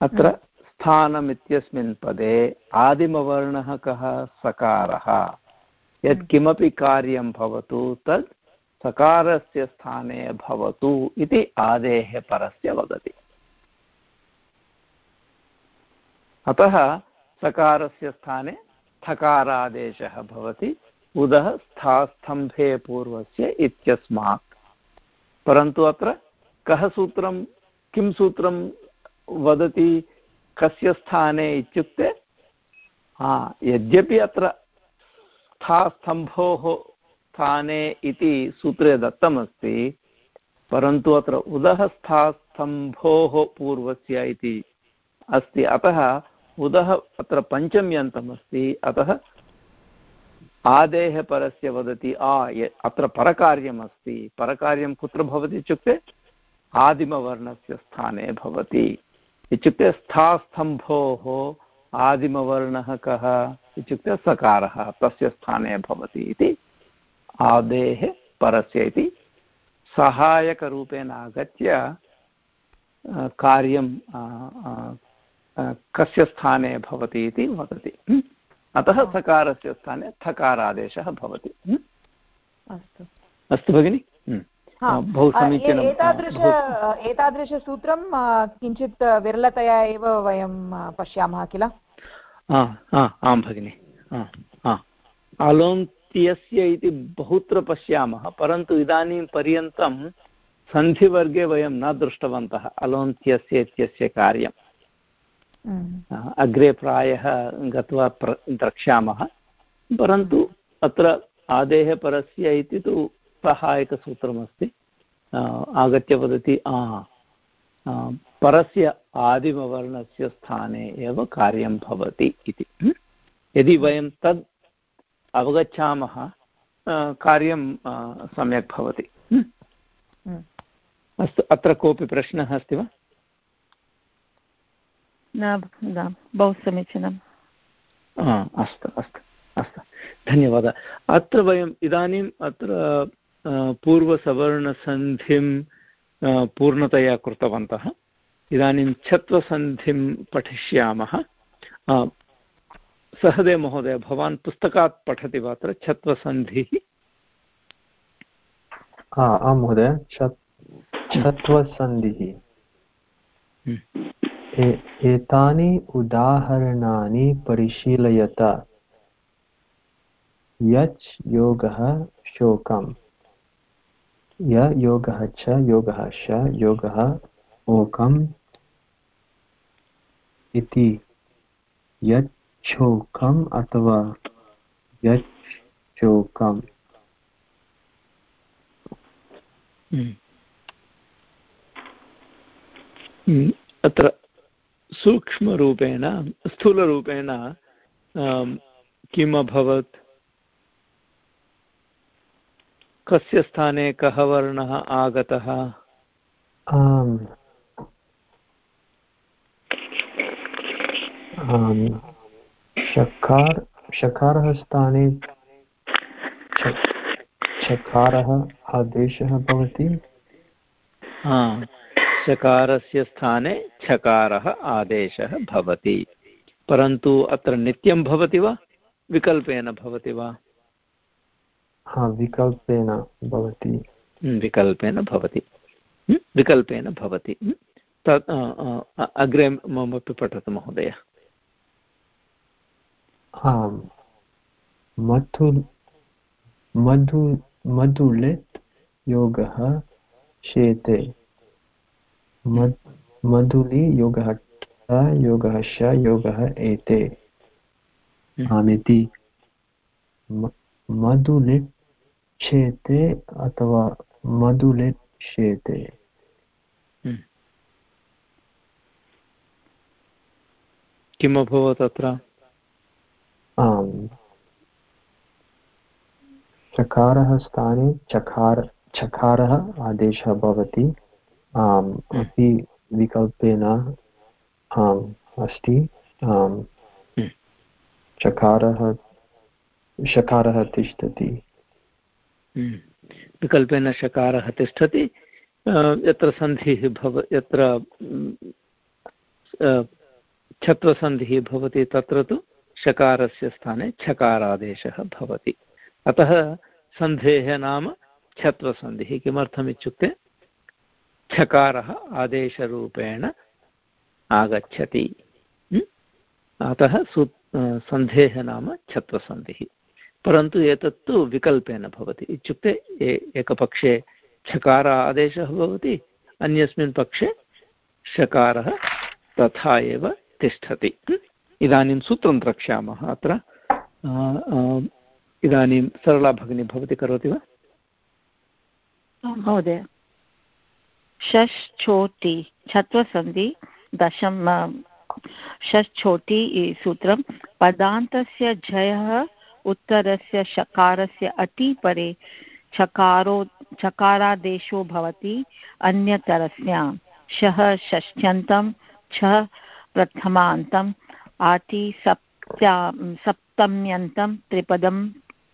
अत्र स्थानम् इत्यस्मिन् पदे आदिमवर्णः कः? सकारः। यत्किमपि कार्यं भवतु तत् सकारस्य स्थाने भवतु इति आदेः परस्य वदति। अतः सकारस्य स्थाने थकारादेशः भवति, उदः स्थास्तम्भे पूर्वस्य इत्यस्मात्। परन्तु अत्र कः सूत्रं, किं सूत्रं वदति? कस्य स्थाने इत्युक्ते, हा, यद्यपि अत्र स्थास्तम्भोः स्थाने इति सूत्रे दत्तमस्ति, परन्तु अत्र उदः स्थास्तम्भोः पूर्वस्य इति अस्ति। अतः उदः अत्र पञ्चम्यन्तमस्ति। अतः आदेः परस्य वदति, आ अत्र परकार्यमस्ति। परकार्यं कुत्र भवति इत्युक्ते, आदिमवर्णस्य स्थाने भवति। इत्युक्ते स्थास्तम्भोः आदिमवर्णः कः? इत्युक्ते सकारः तस्य स्थाने भवति इति आदेः परस्य इति सहायकरूपेण आगत्य कार्यं कस्य स्थाने भवति इति वदति। अतः सकारस्य स्थाने थकारादेशः भवति। अस्तु। अस्तु भगिनि। बहु समीचीनम् एतादृश एतादृशसूत्रं किञ्चित् विरलतया एव वयं पश्यामः किल? आं भगिनि। अलोन्त्यस्य इति बहुत्र पश्यामः परन्तु इदानीं पर्यन्तं सन्धिवर्गे वयं न दृष्टवन्तः अलोन्त्यस्य इत्यस्य कार्यम् अग्रे प्रायः गत्वा प्र द्रक्ष्यामः परन्तु अत्र आदेः परस्य इति तु सहायकसूत्रमस्ति आगत्य वदति परस्य आदिमवर्णस्य स्थाने एव कार्यं भवति इति। यदि वयं तद् अवगच्छामः कार्यं सम्यक् भवति। अस्तु अत्र कोऽपि प्रश्नः अस्ति वा? न बहु समीचीनम्। अस्तु अस्तु अस्तु। धन्यवादः। अत्र वयम् इदानीम् अत्र पूर्वसवर्णसन्धिं पूर्णतया कृतवन्तः। इदानीं छत्वसन्धिं पठिष्यामः। सहदेव महोदय भवान् पुस्तकात् पठति वा अत्र? छत्वसन्धिः? आं महोदय। छत्वसन्धिः। हम्म। एतानि उदाहरणानि परिशीलयत। यच् योगः शोकम्। य योगः च योगः श योगः ओकम् इति यच्छोकम् अथवा यच्छोकम्। अत्र सूक्ष्मरूपेण, स्थूलरूपेण किम् अभवत् कस्य स्थाने कः वर्णः आगतः? आम्। शकार शकारः स्थाने चकारः आदेशः भवति। चकारस्य स्थाने छकारः आदेशः भवति। परन्तु अत्र नित्यं भवति वा? विकल्पेन भवति वा? हा विकल्पेन भवति। विकल्पेन भवति। विकल्पेन भवति। तत् अग्रे ममपि पठतु महोदय। आम् मधु मधु मधुलित् योगः शेते। मधुलि योगः योगः श योगः एते। आमिति। मधुलिट् शेते अथवा मधुलिट् शेते किम् अभवत् अत्र आम् चकारः स्थाने चकार चकारः आदेशः भवति आम् अपि विकल्पेन आम् अस्ति आम् चकारः शकारः तिष्ठति विकल्पेन शकारः तिष्ठति यत्र सन्धिः भव, यत्र छत्वसन्धिः भवति तत्र तु शकारस्य स्थाने छकारादेशः भवति। अतः सन्धेः नाम छत्वसन्धिः किमर्थमित्युक्ते छकारः आदेशरूपेण आगच्छति। अतः सु सन्धेः नाम छत्वसन्धिः परन्तु एतत्तु विकल्पेन भवति। इत्युक्ते एकपक्षे छकार आदेशः भवति, अन्यस्मिन् पक्षे शकारः तथा एव तिष्ठति। इदानीं सूत्रं द्रक्ष्यामः अत्र। इदानीं सरला भगिनी भवती करोति वा? महोदय। षष्ठोटि, छत्वसन्धि, दशम, षष्ठोटि सूत्रं, पदान्तस्य झयः उत्तरस्य शकारस्य अटिपरे चकारो चकारादेशो भवति अन्यतरस्यां। शः षष्ठ्यन्तं छ प्रथमान्तम् आटि सप्त्या, सप्तम्यन्तं, त्रिपदम्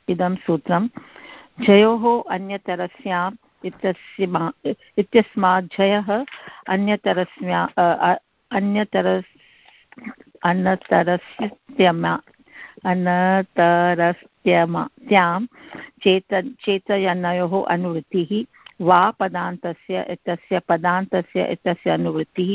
इदं सूत्रं जयोः अन्यतरस्याम् इत्यस्य इत्यस्मात् जयः अन्यतरस्या अन्यतरस् अन्यतरस्यमा अनतरस्त्यमात्यां चेत, चेतयनयोः अनुवृत्तिः, वा पदान्तस्य इत्यस्य पदान्तस्य इत्यस्य अनुवृत्तिः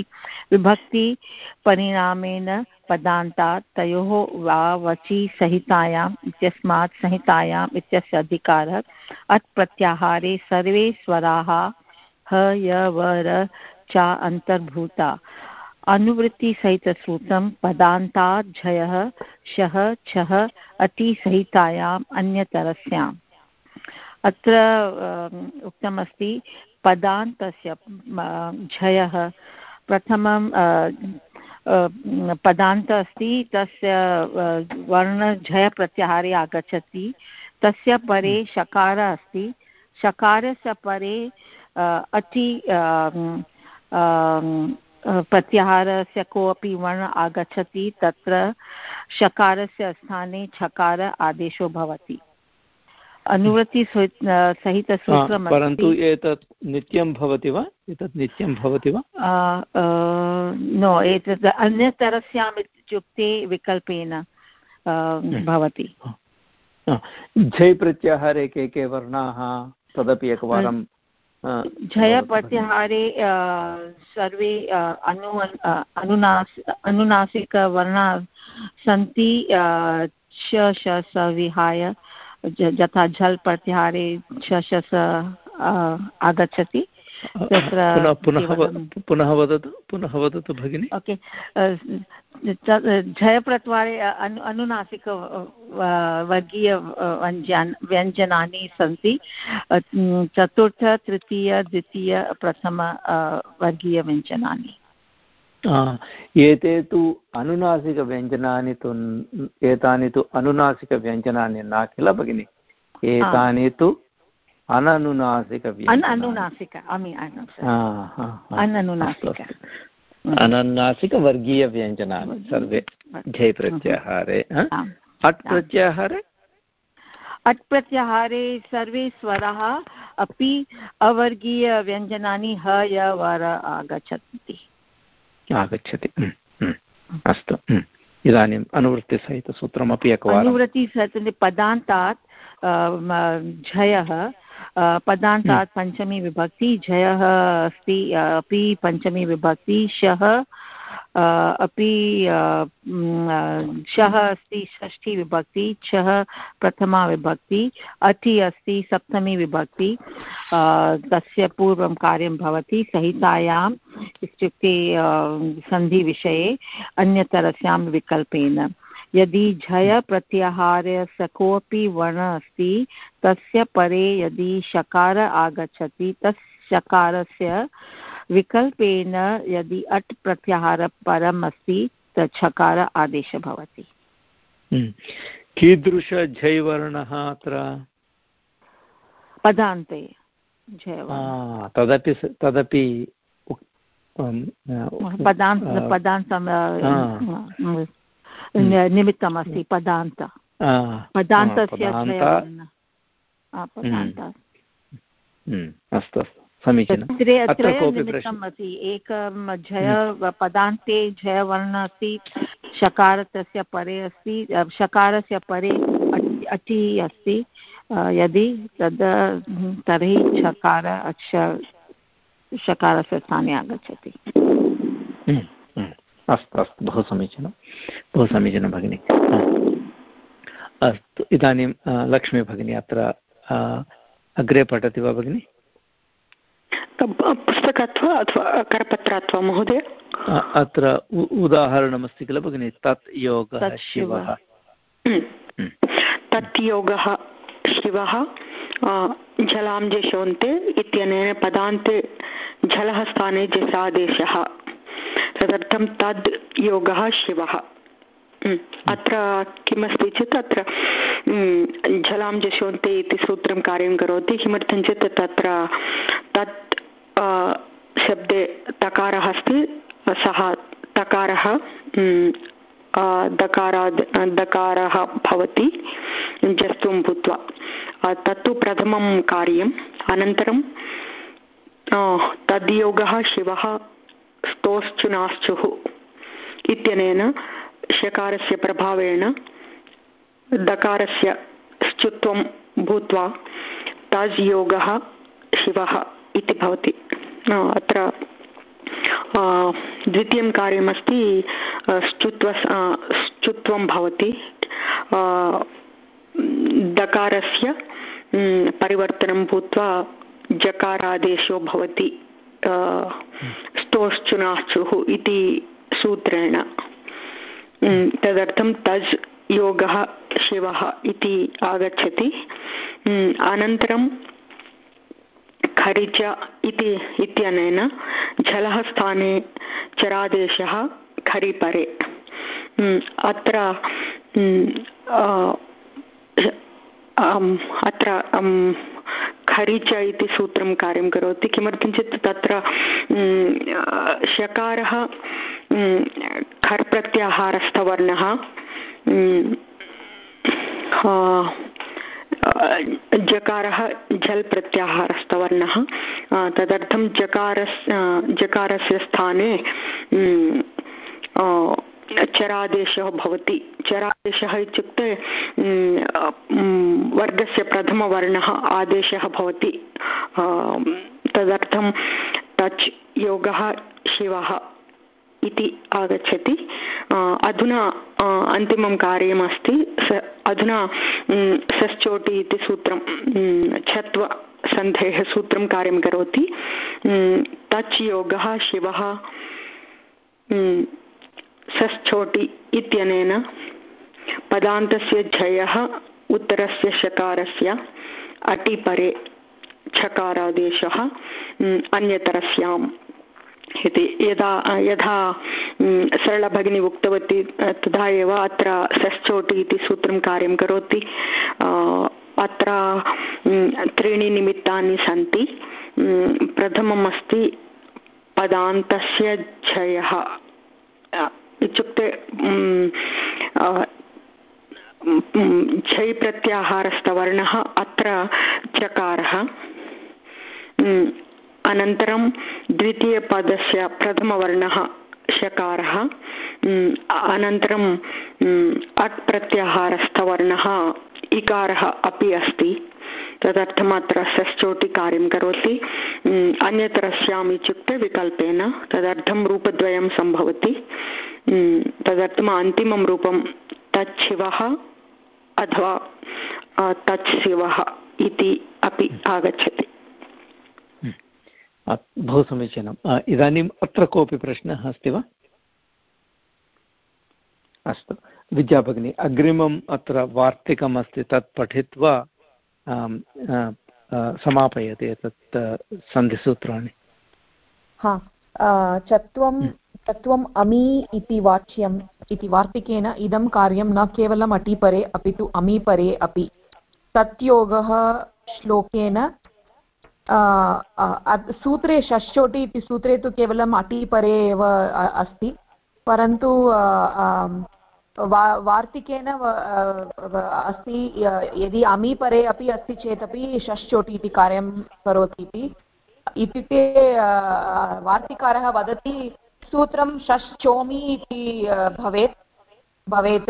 विभक्तिपरिणामेन पदान्तात्, तयोः वा वचि संहितायाम् इत्यस्मात् संहितायाम् इत्यस्य अधिकारः, अत् प्रत्याहारे सर्वे स्वराः ह य व र च अन्तर्भूता अनुवृत्तिसहितसूत्रं पदान्ताज्झयः शः छः अतिसहितायाम् अन्यतरस्याम्। अत्र उक्तमस्ति पदान्तस्य झयः प्रथमं पदान्त अस्ति तस्य वर्णझयप्रत्याहारे आगच्छति। तस्य परे शकार अस्ति। शकारस्य परे अति प्रत्याहारस्य कोऽपि वर्ण आगच्छति तत्र शकारस्य स्थाने छकार आदेशो भवति। अनुवृत्ति सहितसूत्रम् परन्तु एतत् नित्यं भवति वा? एतत् नित्यं भवति वा? नो एतत् अन्यतरस्याम् इत्युक्ते विकल्पेन भवति। झै प्रत्याहारे के के वर्णाः? तदपि एकवारं झय प्रत्याहारे सर्वे अनु अनुनास अनुनासिकवर्णाः सन्ति श श विहाय यथा झल् प्रत्याहारे शश आगच्छति। तत्र पुनः वदतु पुनः वदतु भगिनि। ओके झयप्रत्वारे अनु अनुनासिक वर्गीय व्यञ्जन व्यञ्जनानि सन्ति। चतुर्थ तृतीय द्वितीय प्रथम वर्गीयव्यञ्जनानि एते तु अनुनासिकव्यञ्जनानि तु एतानि तु अनुनासिकव्यञ्जनानि न किल भगिनि? एतानि तु अननुनासिक अनुनासिक अननुनासिकवर्गीयव्यञ्जनानि सर्वे झै प्रत्याहारे अट् प्रत्याहारे अट् प्रत्याहारे सर्वे स्वराः अपि अवर्गीयव्यञ्जनानि ह य वर आगच्छन्ति आगच्छति अस्तु इदानीम् अनुवृत्तिसहितसूत्रमपि एकवारम् अनुवृत्तिसहित पदान्तात् झयः पदान्तात् पञ्चमी विभक्ति झयः अस्ति अपि पञ्चमी विभक्ति शः अपि शः अस्ति षष्ठी विभक्ति छः प्रथमा विभक्ति अति अस्ति सप्तमी विभक्ति तस्य पूर्वं कार्यं भवति संहितायाम् इत्युक्ते सन्धिविषये अन्यतरस्यां विकल्पेन। यदि झय प्रत्याहारस्य कोऽपि वर्णः अस्ति तस्य परे यदि शकार आगच्छति तस् शकारस्य विकल्पेन यदि अट् प्रत्याहार परम् अस्ति तत् छकार आदेशः भवति। हम्म। कीदृश झैवर्णः अत्र? पदान्ते तदपि तदपि पदान्त पदान्तं निमित्तमस्ति पदान्त पदान्तस्य पदान्त अस्तु अस्तु समीचीनं निमित्तम् अस्ति एकं झय पदान्ते झयवर्णः अस्ति शकार तस्य परे अस्ति शकारस्य परे अचि अस्ति यदि तद् तर्हि छकार अक्ष शकारस्य स्थाने आगच्छति। अस्तु अस्तु बहु समीचीनं बहु समीचीनं भगिनि। अस्तु इदानीं लक्ष्मी भगिनी अत्र अग्रे पठति वा भगिनि? पुस्तकत्वा अथवा करपत्रात्वा महोदय? अत्र उदाहरणमस्ति किल भगिनि? तत् योगः शिवः। हम्म। तत् योगः शिवः झलां जशोन्ते इत्यनेन पदान्ते झलः स्थाने जसादेशः तदर्थं तद् योगः शिवः। अत्र किमस्ति चेत् अत्र हम्म, जशोन्ते इति सूत्रं कार्यं करोति किमर्थं चेत् तत्र तत् शब्दे तकारः अस्ति सः तकारः दकाराद् दकारः भवति जस्तुं भूत्वा तत्तु प्रथमं कार्यम् अनन्तरं तद्योगः शिवः स्तोश्चुनाश्चुः इत्यनेन शकारस्य प्रभावेण दकारस्य श्चुत्वं भूत्वा तज् योगः शिवः इति भवति। अत्र द्वितीयं कार्यमस्ति श्चुत्व श्चुत्वं भवति। दकारस्य परिवर्तनं भूत्वा जकारादेशो भवति। स्तोश्चुनाश्चुः इति सूत्रेण। तदर्थं तज् योगः शिवः इति आगच्छति। अनन्तरं खरिच इति इत्यनेन झलः स्थाने चरादेशः खरिपरे। अत्र अत्र खरिच इति सूत्रं कार्यं करोति। किमर्थं चेत् तत्र शकारः खर् प्रत्याहारस्थवर्णः जकारः झल् प्रत्याहारस्थवर्णः तदर्थं जकारस्य जकारस्य स्थाने चरादेशः भवति। चरादेशः इत्युक्ते वर्गस्य प्रथमवर्णः आदेशः भवति। तदर्थं टच् योगः शिवः इति आगच्छति। अधुना अन्तिमं कार्यमस्ति। स, अधुना सश्चोटि इति सूत्रं छत्व सन्धेः सूत्रं कार्यं करोति। तच् योगः शिवः सश्चोटि इत्यनेन पदान्तस्य झयः उत्तरस्य शकारस्य अटिपरे छकारादेशः अन्यतरस्याम् इति। यदा, यथा सरलभगिनी उक्तवती, तथा एव अत्र सश्चोटि इति सूत्रं कार्यं करोति। अत्र त्रीणि निमित्तानि सन्ति। प्रथमम् अस्ति पदान्तस्य झयः इत्युक्ते झै प्रत्याहारस्थवर्णः अत्र चकारः। अनन्तरं द्वितीयपदस्य प्रथमवर्णः शकारः अनन्तरम् अट् प्रत्याहारस्थवर्णः इकारः अपि अस्ति। तदर्थम् अत्र सश्चोटि कार्यं करोति अन्यत्रस्याम् इत्युक्ते विकल्पेन। तदर्थं रूपद्वयं सम्भवति। तदर्थम् अन्तिमं रूपं तच्छिवः अथवा तच्छिवः इति अपि आगच्छति। बहु समीचीनम् इदानीम् अत्र कोऽपि प्रश्नः अस्ति वा? अस्तु। विद्याभगिनी अग्रिमम् अत्र वार्तिकम् अस्ति तत् पठित्वा समापयति एतत् सन्धिसूत्राणि। हा चत्वं चत्वम् अमी इति वाच्यम् इति वार्तिकेन इदं कार्यं न केवलम् अटिपरे, अपि तु अमीपरे अपि। तत्योगः श्लोकेन सूत्रे षष्ठोटि इति सूत्रे तु केवलम् अटिपरे एव अस्ति। परन्तु वा, वार्तिकेन अस्ति यदि अमीपरे अपि अस्ति चेदपि षष्ठोटि इति कार्यं करोति इति इत्युक्ते वार्तिकारः वदति सूत्रं षष्चोमि इति भवेत्। भवेत्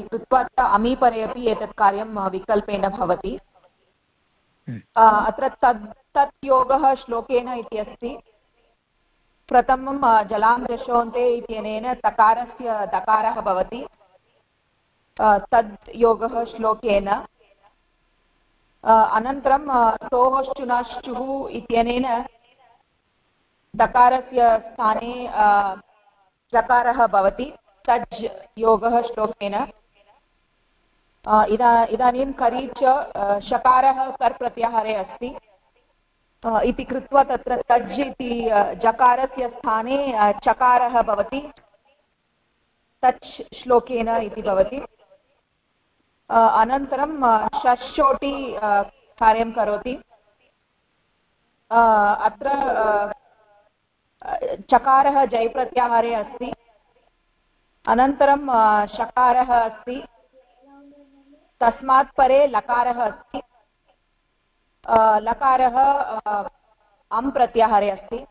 कृत्वा अमीपरे अपि एतत् कार्यं विकल्पेन भवति। हम्म। अत्र तद् तत् योगः श्लोकेन इति अस्ति। प्रथमं जलां दशोन्ते इत्यनेन तकारस्य दकारः भवति। तद् योगः श्लोकेन। अनन्तरं सोहोश्चुनाश्चुः इत्यनेन दकारस्य स्थाने चकारः भवति। तज् योगः श्लोकेन। इदा, इदानीं करी च शकारः कर् प्रत्याहारे अस्ति इति कृत्वा तत्र तज् इति जकारस्य स्थाने चकारः भवति। तच् श्लोकेन इति भवति। अनन्तरं षष्ठोटि कार्यं करोति। अत्र चकारः जयप्रत्याहारे अस्ति। अनन्तरं शकारः अस्ति। तस्मात् परे लकारः अस्ति। लकारः अम् प्रत्याहारे अस्ति।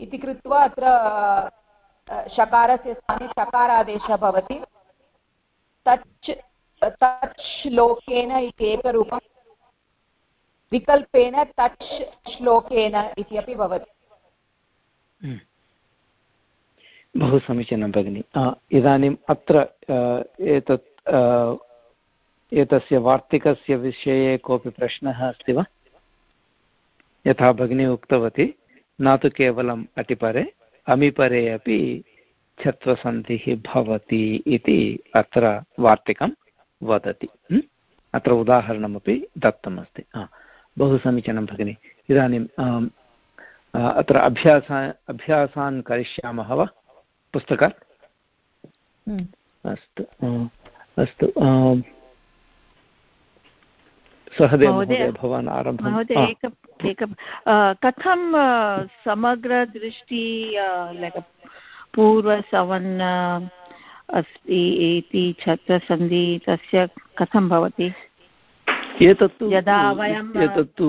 इति कृत्वा अत्र शकारस्य स्थाने भवति। तच् श्लोकेन इति एकरूपं। विकल्पेन तच् श्लोकेन इति अपि भवति। बहु समीचीनं भगिनि। इदानीम् अत्र एतत् एतस्य वार्तिकस्य विषये कोऽपि प्रश्नः अस्ति वा? यथा भगिनी उक्तवती, न तु केवलम् अटिपरे, अमिपरे अपि छत्वसन्धिः भवति इति अत्र वार्तिकं वदति। अत्र उदाहरणमपि दत्तमस्ति। बहु समीचीनं भगिनि। इदानीम् अत्र अभ्यास अभ्यासान् करिष्यामः वा? पुस्तकात् अस्तु अस्तु सहदेव भवान् आरम्भं कथं समग्रदृष्टि पूर्वसवन् अस्ति इति छत्रसन्धि तस्य कथं भवति? एतत्तु यदा वयं एतत्तु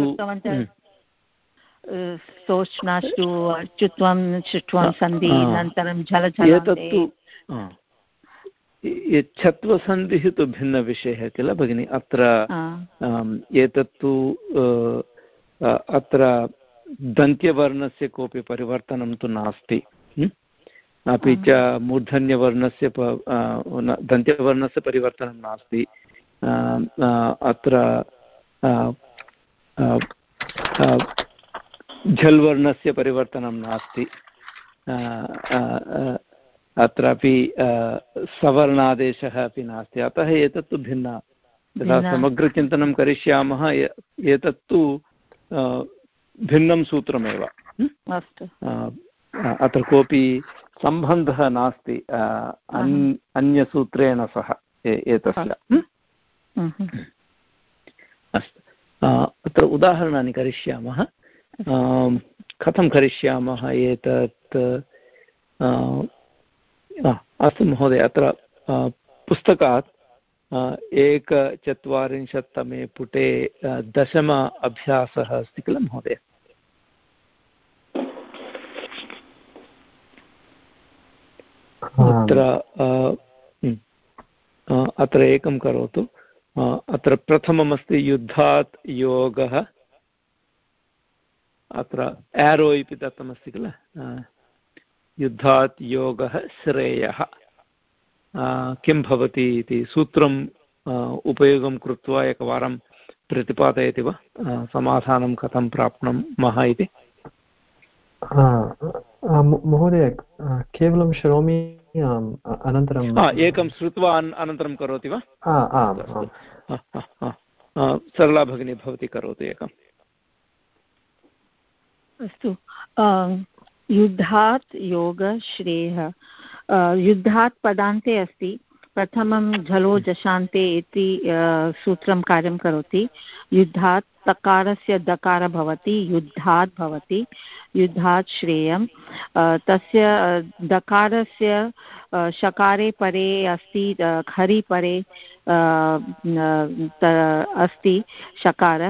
सोष्णाष्टु अच्युत्वं चुट्वं सन्धि अनन्तरं एतत्तु छत्वसन्धिः तु भिन्नविषयः किल भगिनि? अत्र एतत्तु अत्र दन्त्यवर्णस्य कोऽपि परिवर्तनं तु नास्ति अपि च मूर्धन्यवर्णस्य दन्त्यवर्णस्य परिवर्तनं नास्ति अत्र झल्वर्णस्य परिवर्तनं नास्ति। अत्रापि सवर्णादेशः अपि नास्ति। अतः एतत्तु भिन्ना। यदा समग्रचिन्तनं करिष्यामः एतत्तु भिन्नं सूत्रमेव। अत्र कोऽपि सम्बन्धः नास्ति अन्यसूत्रेण सह एतस्य। अस्तु। अत्र उदाहरणानि करिष्यामः। कथं करिष्यामः एतत्? अस्तु महोदय, अत्र पुस्तकात् एकचत्वारिंशत्तमे पुटे दशम अभ्यासः अस्ति किल महोदय? अत्र अत्र एकं करोतु। अत्र प्रथममस्ति युद्धात् योगः। अत्र एरो इति दत्तमस्ति किल? युद्धात् योगः श्रेयः। किं भवति इति सूत्रम् उपयोगं कृत्वा एकवारं प्रतिपादयति वा? समाधानं कथं प्राप्नुमः इति? महोदय केवलं शृणोमि अनन्तरम् एकं श्रुत्वा अनन्तरं करोति वा? सरला भगिनी भवती करोतु एकम्। अस्तु। युद्धात् योगश्रेयः युद्धात् पदान्ते अस्ति। प्रथमं झलो जशान्ते इति सूत्रं कार्यं करोति। युद्धात् तकारस्य दकार भवति, युद्धात् भवति, युद्धात् श्रेयं तस्य दकारस्य शकारे परे अस्ति खरि परे अस्ति शकार।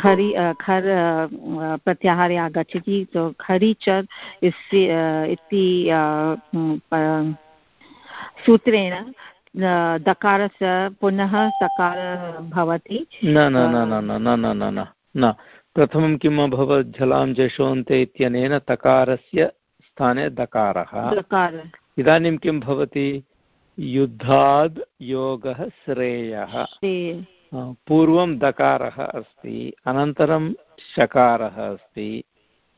खरि खर् प्रत्याहारे आगच्छति तो खरि च इति सूत्रेण दकारस्य पुनः सकार भवति। न न न न न न न न न प्रथमं किम् अभवत् झलां जशोन्ते इत्यनेन तकारस्य स्थाने दकारः। इदानीं किं भवति? युद्धाद् योगः श्रेयः। पूर्वं दकारः अस्ति अनन्तरं शकारः अस्ति।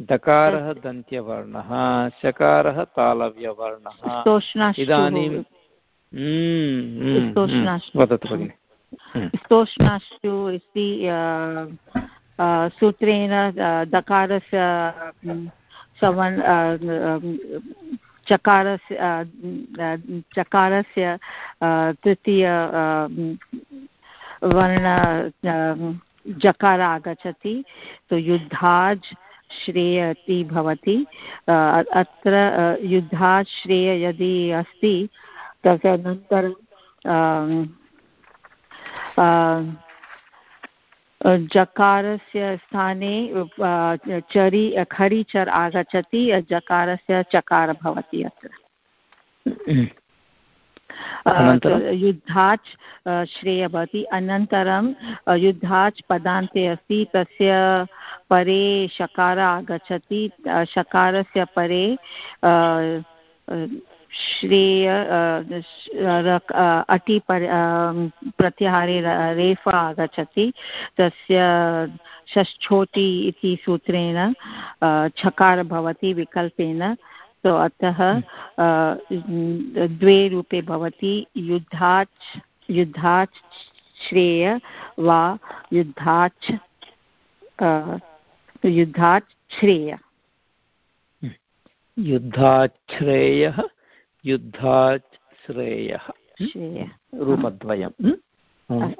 दकारः दन्त्यवर्णः शकारः तालव्यवर्णः। इदानीं वदतु भगिनि। स्तोष्णाश्चु इति सूत्रेण दकारस्य सवन् चकारस्य चकारस्य तृतीय वर्ण जकार आगच्छति तो युद्धाज् श्रेय इति भवति अत्र युद्धात् श्रेय यदि अस्ति तदनन्तरं जकारस्य स्थाने चरि खरि चर् आगच्छति जकारस्य चकार भवति अत्र। युद्धाच् श्रेय भवति। अनन्तरं युद्धाच् पदान्ते अस्ति तस्य परे शकार आगच्छति शकारस्य परे श्रेय अटि प्रत्याहारे रेफ आगच्छति। तस्य षष्ठोटि इति सूत्रेण छकार भवति विकल्पेन। तो अतः द्वे रूपे भवति, युद्धाच् युद्धाच् श्रेय वा युद्धाच् युद्धाच् श्रेय। युद्धाच्छ्रेयः युद्धात् श्रेयः। रूपद्वयम्।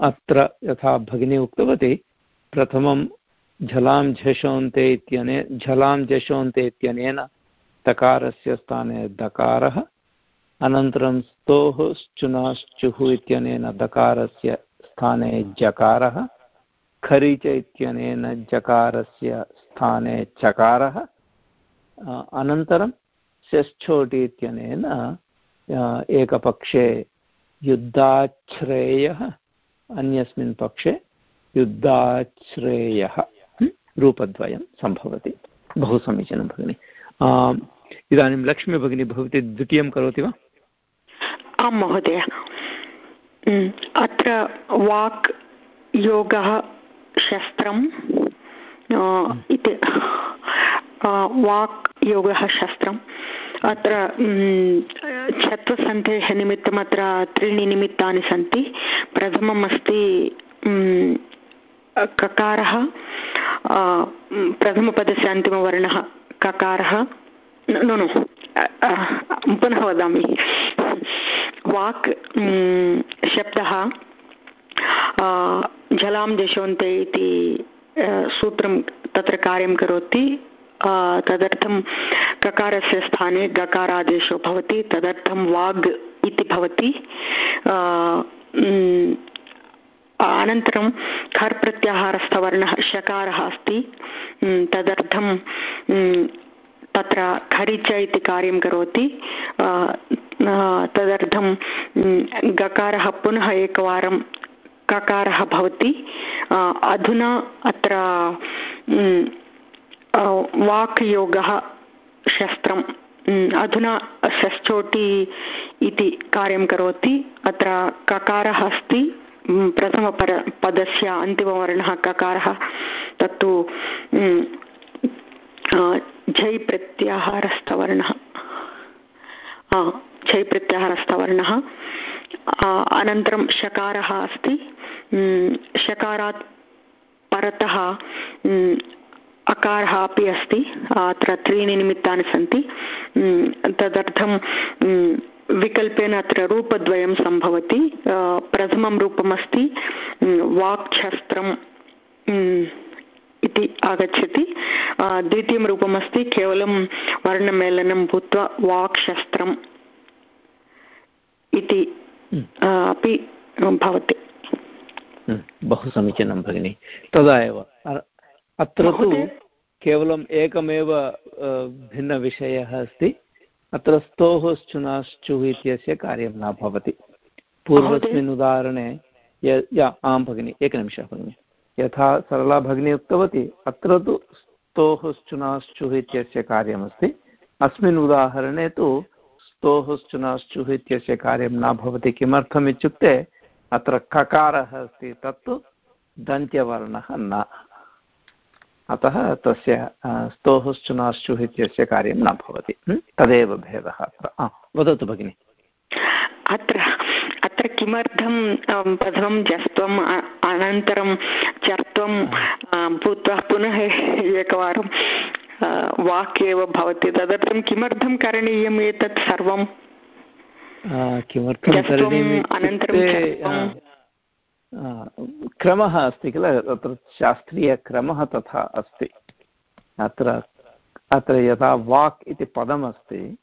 अत्र यथा भगिनी उक्तवती प्रथमं झलां झषोन्ते इत्यने झलां झषोन्ते इत्यनेन तकारस्य स्थाने दकारः अनन्तरं स्तोः श्चुनाश्चुः इत्यनेन दकारस्य स्थाने जकारः खरिच इत्यनेन जकारस्य स्थाने चकारः अनन्तरं षष्ठोटि इत्यनेन एकपक्षे युद्धाश्रेयः अन्यस्मिन् पक्षे युद्धाश्रेयः रूपद्वयं सम्भवति। बहु समीचीनं भगिनि। इदानीं लक्ष्मी भगिनी भवती द्वितीयं करोति वा? आं महोदय। अत्र वाक् योगः शस्त्रम् इति वाक् योगः शस्त्रम् अत्र छत्वसन्धेः निमित्तम् अत्र त्रीणि निमित्तानि सन्ति। प्रथमम् अस्ति ककारः। प्रथमपदस्य अन्तिमवर्णः ककारः। नो नो पुनः वदामि। वाक् शब्दः जलां जशोन्ते इति सूत्रं तत्र कार्यं करोति। तदर्थं ककारस्य स्थाने गकारादेशो भवति, तदर्थं वाग् इति भवति। अनन्तरं खर् प्रत्याहारस्थवर्णः शकारः अस्ति। तदर्थं तत्र खरिच इति कार्यं करोति। तदर्थं गकारः पुनः एकवारं ककारः भवति। अधुना अत्र वाक् योगः शस्त्रम् अधुना षष्ठोटि इति कार्यं करोति। अत्र ककारः अस्ति। प्रथमपर पदस्य अन्तिमवर्णः ककारः। तत्तु झै प्रत्याहारस्थवर्णः। झै प्रत्याहारस्थवर्णः। अनन्तरं शकारः अस्ति। शकारात् परतः अकारः अपि अस्ति अत्र त्रीणि निमित्तानि सन्ति। तदर्थं विकल्पेन अत्र रूपद्वयं सम्भवति। प्रथमं रूपमस्ति वाक्शस्त्रम् इति आगच्छति। द्वितीयं रूपमस्ति केवलं वर्णमेलनं भूत्वा वाक्शस्त्रम् इति अपि भवति। बहु समीचीनं भगिनि। तदा एव। अत्र तु केवलम् एकमेव भिन्नविषयः अस्ति। अत्र स्तोः श्चुनाश्चुः इत्यस्य कार्यं न भवति। पूर्वस्मिन् उदाहरणे या आं भगिनि एकनिमिषः भगिनि। यथा सरला भगिनी उक्तवती अत्र तु स्तोः श्चुनाश्चुः इत्यस्य कार्यमस्ति। अस्मिन् उदाहरणे तु स्तोः श्चुनाश्चुः इत्यस्य कार्यं न भवति किमर्थम् इत्युक्ते अत्र ककारः अस्ति तत्तु दन्त्यवर्णः न। अतः तस्य स्तोःश्चुनाश्चुः इत्यस्य कार्यं न भवति। तदेव भेदः अत्र। वदतु भगिनि। अत्र अत्र किमर्थं प्रथमं जस्त्वम् अनन्तरं चर्त्वं भूत्वा पुनः एकवारं वाक् एव भवति। तदर्थं किमर्थं करणीयम् एतत् सर्वं किमर्थं अनन्तरं क्रमः अस्ति किल? तत्र शास्त्रीयक्रमः तथा अस्ति। अत्र अत्र यथा वाक् इति पदमस्ति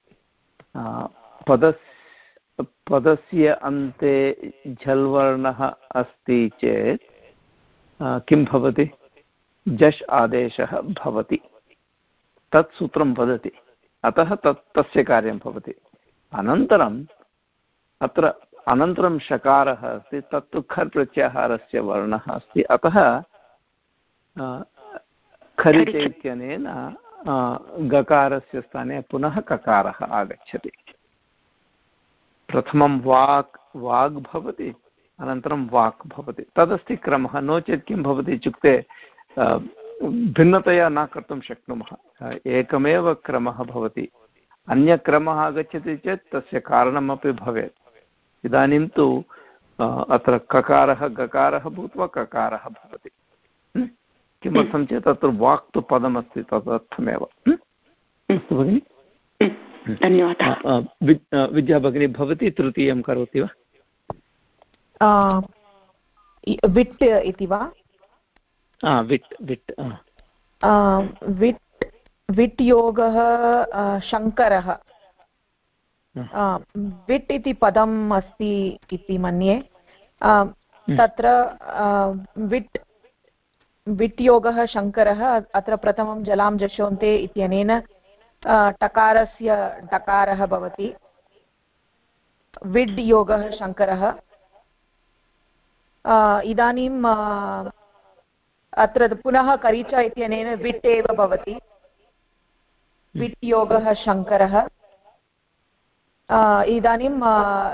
पदस्, पदस्य अन्ते झल्वर्णः अस्ति चेत् किं भवति? जश् आदेशः भवति। तत् सूत्रं वदति। अतः तत् तस्य कार्यं भवति। अनन्तरम् अत्र अनन्तरं शकारः अस्ति तत्तु खर् प्रत्याहारस्य वर्णः अस्ति। अतः खरिच इत्यनेन गकारस्य स्थाने पुनः ककारः आगच्छति। प्रथमं वाक् वाग् भवति अनन्तरं वाक् भवति। तदस्ति क्रमः। नो चेत् किं भवति इत्युक्ते भिन्नतया न कर्तुं शक्नुमः। एकमेव क्रमः भवति। अन्यक्रमः आगच्छति चेत् तस्य कारणमपि भवेत्। इदानीं तु अत्र ककारः गकारः भूत्वा ककारः भवति। किमर्थं चेत् अत्र वाक् तु पदमस्ति तदर्थमेव अस्तु भगिनि। धन्यवादः। विद्या भगिनी भवती तृतीयं करोति वा? विट् इति वा? विट् विट् विट् विट् योगः शङ्करः। विट् इति पदम् अस्ति इति मन्ये। हम्म। तत्र विट् विट् योगः शङ्करः अत्र प्रथमं जलां जशोन्ते इत्यनेन टकारस्य डकारः भवति। विड् योगः शङ्करः। इदानीं अत्र पुनः करीचा इत्यनेन विट् एव भवति। विट् योगः शङ्करः। इदानीं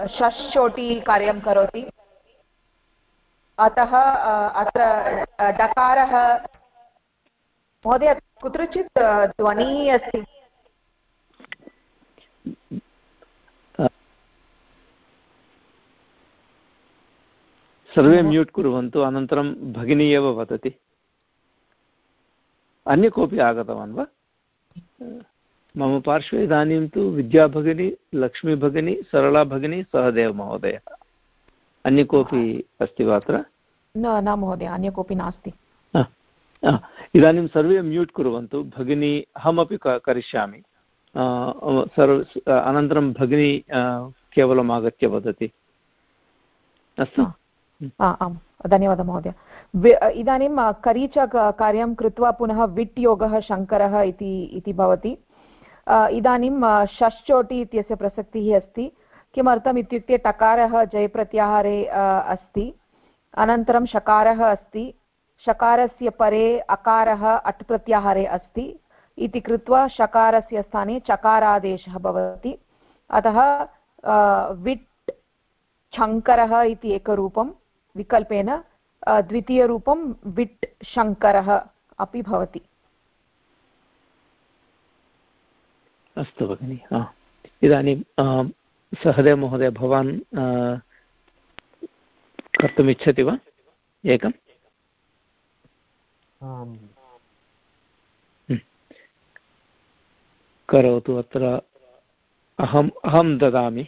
षष्चोटि कार्यं करोति। अतः अत्र डकारः। महोदय, कुत्रचित् ध्वनिः अस्ति? सर्वे म्यूट् कुर्वन्तु, अनन्तरं भगिनी एव वदति। अन्य कोऽपि आगतवान् वा? मम पार्श्वे इदानीं तु विद्याभगिनी लक्ष्मीभगिनी सरला भगिनी सहदेव महोदयः। अन्य कोऽपि अस्ति वा अत्र? न न महोदय अन्य कोऽपि नास्ति। इदानीं सर्वे म्यूट् कुर्वन्तु भगिनी अहमपि करिष्यामि। सर्व अनन्तरं भगिनी केवलम् आगत्य वदति। अस्तु? आम्। धन्यवादः महोदय। इदानीं करीच कार्यं कृत्वा पुनः विट् योगः शङ्करः इति भवति। इदानीं षष्चोटि इत्यस्य प्रसक्तिः अस्ति। किमर्थम् इत्युक्ते टकारः जयप्रत्याहारे अस्ति। अनन्तरं शकारः अस्ति। शकारस्य परे अकारः अट् प्रत्याहारे अस्ति। इति कृत्वा शकारस्य स्थाने चकारादेशः भवति। अतः विट् छङ्करः इति एकरूपं विकल्पेन द्वितीयरूपं विट् शङ्करः अपि भवति। अस्तु भगिनि हा। इदानीं सहदेव महोदय भवान् कर्तुमिच्छति वा? एकम्? करोतु अत्र। अहम् अहं ददामि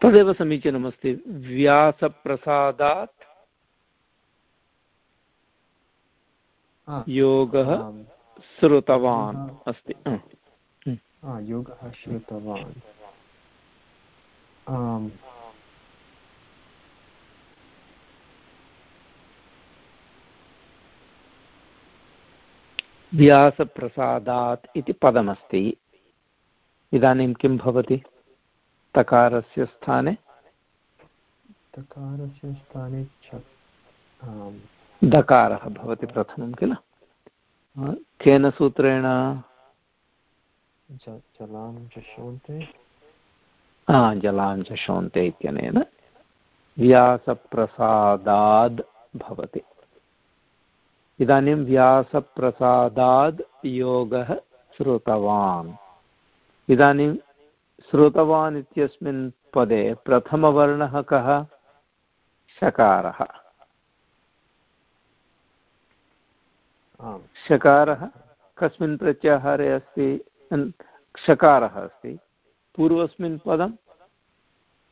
तदेव समीचीनमस्ति। व्यासप्रसादात् योगः श्रुतवान् अस्ति। योगः श्रुतवान्। व्यासप्रसादात् इति पदमस्ति। इदानीं किं भवति? तकारस्य स्थाने? तकारस्य स्थाने दकारः भवति प्रथमं किल? केन सूत्रेण? जलां च शोन्ते। जलां च शोन्ते इत्यनेन व्यासप्रसादाद् भवति। इदानीं व्यासप्रसादाद् योगः श्रुतवान्। इदानीं श्रुतवान् इत्यस्मिन् पदे प्रथमवर्णः कः? शकारः शकारः कस्मिन् प्रत्याहारे अस्ति शकारः अस्ति। पूर्वस्मिन् पदं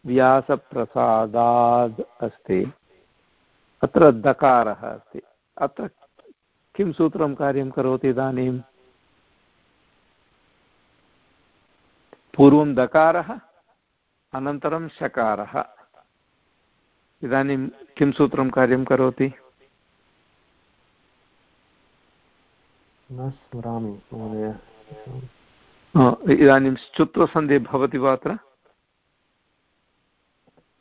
व्यासप्रसादाद् अस्ति। अत्र दकारः अस्ति। अत्र किं सूत्रं कार्यं करोति इदानीं? पूर्वं दकारः, अनन्तरं शकारः इदानीं किं सूत्रं कार्यं करोति? न स्मरामि महोदय। इदानीं चुत्वसन्धिः भवति वा अत्र?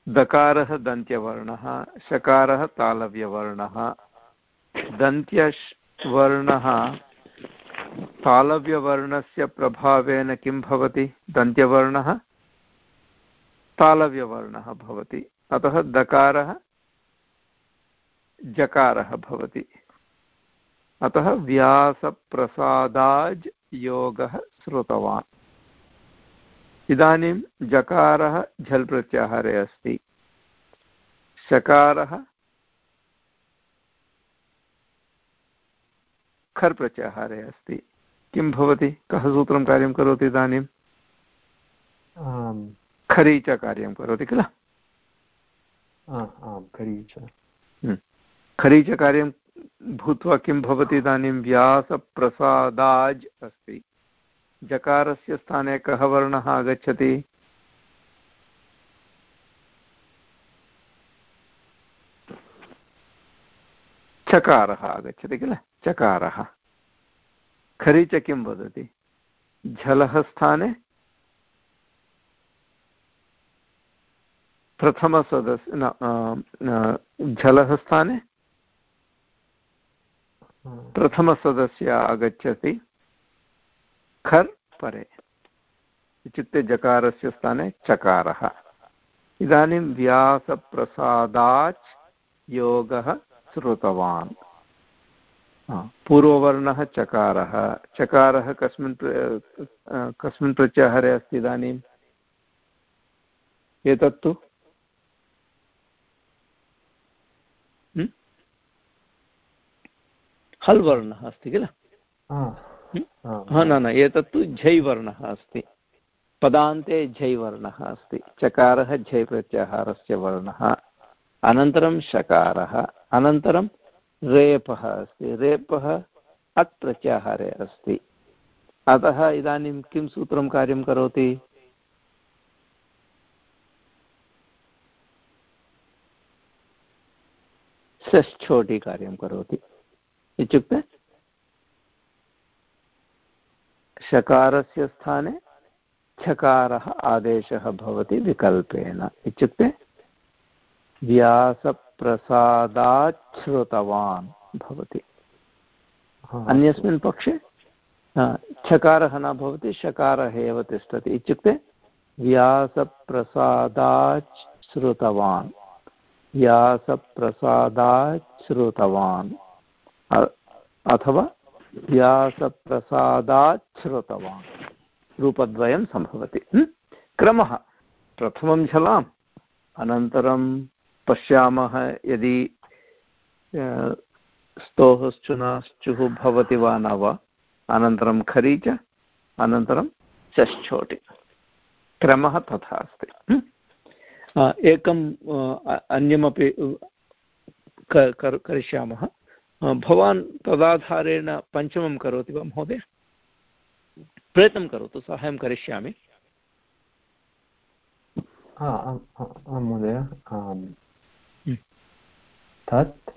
दकारः दन्त्यवर्णः, शकारः तालव्यवर्णः। दन्त्यवर्णः तालव्यवर्णस्य प्रभावेन किं भवति? दन्त्यवर्णः तालव्यवर्णः भवति। अतः दकारः जकारः भवति। अतः व्यासप्रसादाज् योगः श्रुतवान्। इदानीं जकारः झल् प्रत्याहारे अस्ति। शकारः खर् प्रत्याहारे अस्ति। किं भवति? कः सूत्रं कार्यं करोति इदानीं? खरी च कार्यं करोति किल? खरी च कार्यं भूत्वा किं भवति इदानीं व्यासप्रसादाज् अस्ति। जकारस्य स्थाने कः वर्णः आगच्छति? चकारः आगच्छति किल? चकारः। खरि च किं वदति? झलः स्थाने? प्रथमसदस्य न, झलः स्थाने? प्रथमसदस्य आगच्छति। खर् परे। इत्युक्ते जकारस्य स्थाने चकारः। इदानीं व्यासप्रसादाच् योगः श्रुतवान्। पूर्ववर्णः चकारः। चकारः कस्मिन् कस्मिन् प्रत्याहारे अस्ति इदानीम्? एतत्तु? हल् वर्णः अस्ति किल? न न एतत्तु झै वर्णः अस्ति. पदान्ते झै वर्णः अस्ति. चकारः झै प्रत्याहारस्य वर्णः. अनन्तरं शकारः. अनन्तरं रेपः अस्ति. रेपः अट् प्रत्याहारे अस्ति. अतः इदानीं किं सूत्रं कार्यं करोति? षष्ठोटि कार्यं करोति. इत्युक्ते शकारस्य स्थाने छकारः आदेशः भवति विकल्पेन। इत्युक्ते व्यासप्रसादात् श्रुतवान् भवति अन्यस्मिन् पक्षे छकारः न भवति शकारः एव तिष्ठति। इत्युक्ते व्यासप्रसादात् श्रुतवान् व्यासप्रसादात् श्रुतवान् अथवा व्यासप्रसादात् श्रुतवान् रूपद्वयं सम्भवति। क्रमः। प्रथमं झलाम् अनन्तरं पश्यामः यदि स्तोः भवति वा न वा। अनन्तरं खरी च, अनन्तरं चश्चोटि क्रमः तथा अस्ति। एकम् अन्यमपि करिष्यामः। भवान् तदाधारेण पञ्चमं करोति वा महोदय? प्रयत्नं करोतु साहाय्यं करिष्यामि। महोदय हम्म। तत्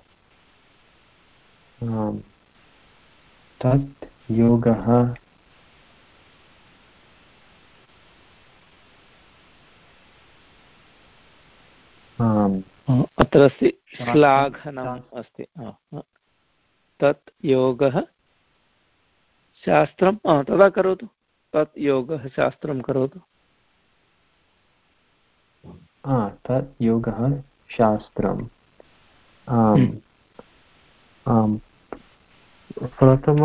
तत् योगः। अत्र अस्ति श्लाघनम् अस्ति। तत् योगः शास्त्रं तदा करोतु। तत् योगः शास्त्रं करोतु। तत् योगः शास्त्रम्। आम् आम् प्रथम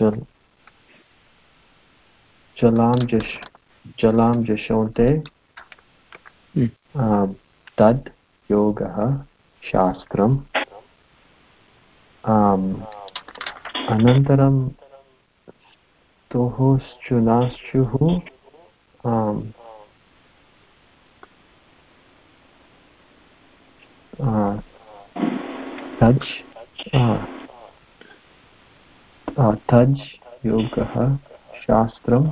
जल जलां जश जलां जशोन्ते। हम्म। तद् योगः शास्त्रम्। अनन्तरं स्तोश्चुनाश्चुः तज् तज् योगः शास्त्रम्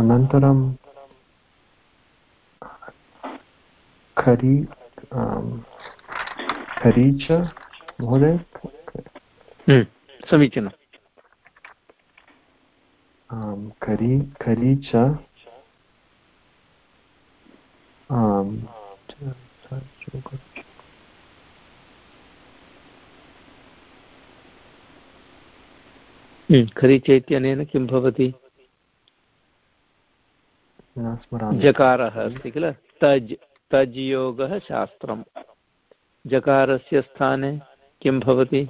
अनन्तरं खरी खरी च महोदय समीचीनम् आम् खरी खरी च आम् चैत्यनेन किं भवति? जकारः अस्ति किल? तज् तज् योगः शास्त्रम्। जकारस्य स्थाने किं भवति?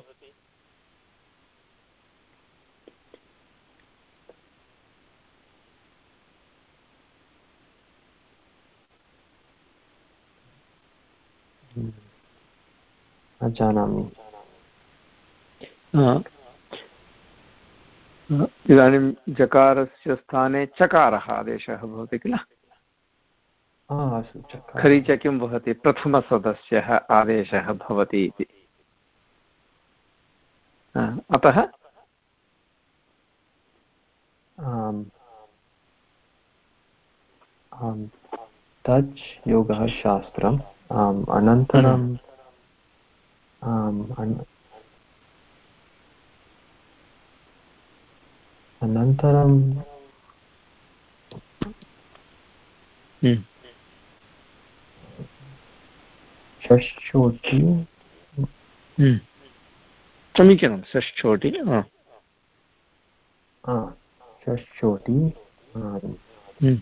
जानामि। इदानीं जकारस्य स्थाने चकारः आदेशः भवति किल? खरी च किं भवति प्रथमसदस्यः आदेशः भवति इति। अतः तच् योगः शास्त्रम्। अनन्तरं अनन्तरं षष्ठोटि हम्म। समीचीनं षष्ठोटि षष्ठोटि हम्म।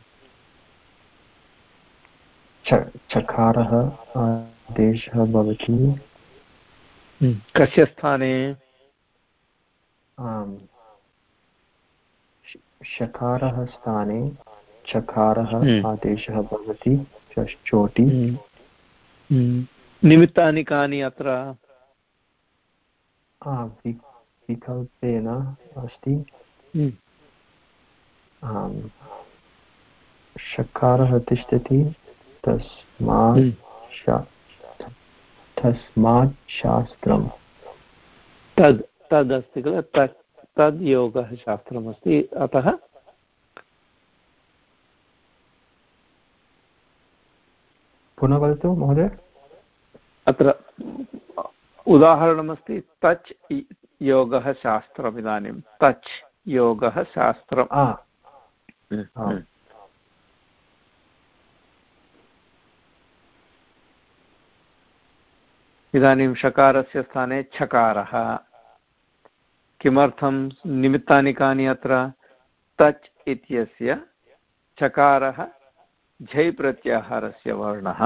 चकारः आदेशः भवति हम्म। कस्य स्थाने शकारः स्थाने चकारः आदेशः भवति षष्ठोटि। निमित्तानि कानि अत्र विकल्पेन अस्ति। शकारः तिष्ठति तस्मात्। तस्मात् शास्त्रं तद् तदस्ति किल तद् योगः शास्त्रमस्ति अतः पुनः वदतु महोदय? अत्र उदाहरणमस्ति तच् योगः शास्त्रम् इदानीं तच् योगः शास्त्रम्। इदानीं शकारस्य स्थाने छकारः। किमर्थं निमित्तानि कानि अत्र? तच् इत्यस्य चकारः झै प्रत्याहारस्य वर्णः।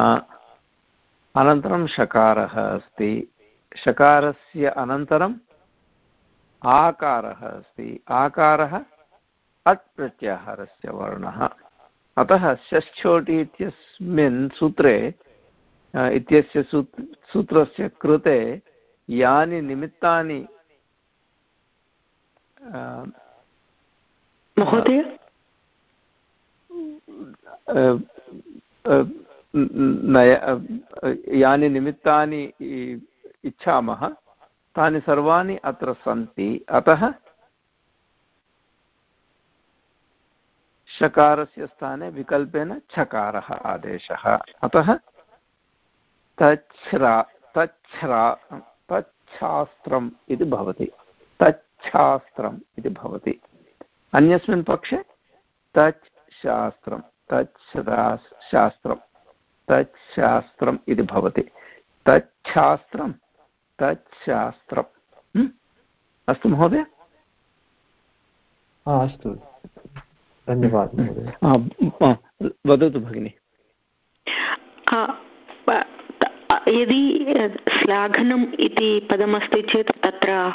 अनन्तरं शकारः अस्ति। शकारस्य अनन्तरम् आकारः अस्ति। आकारः अट् प्रत्याहारस्य वर्णः। अतः षष्ठोटि इत्यस्मिन् सूत्रे इत्यस्य सूत्रस्य कृते यानि निमित्तानि महोदय? यानि निमित्तानि इच्छामः, तानि सर्वाणि अत्र सन्ति। अतः शकारस्य स्थाने विकल्पेन छकारः आदेशः। अतः तच्छ्रा तच्छ्रा, तच्छास्त्रम् इति भवति। तच्छास्त्रम् इति भवति। अन्यस्मिन् पक्षे तच् शास्त्रं इति भवति। तच्छास्त्रं तच्छास्त्रम्। अस्तु महोदय। अस्तु। धन्यवादः वदतु भगिनि। यदि श्लाघनम् इति पदमस्ति चेत् तत्र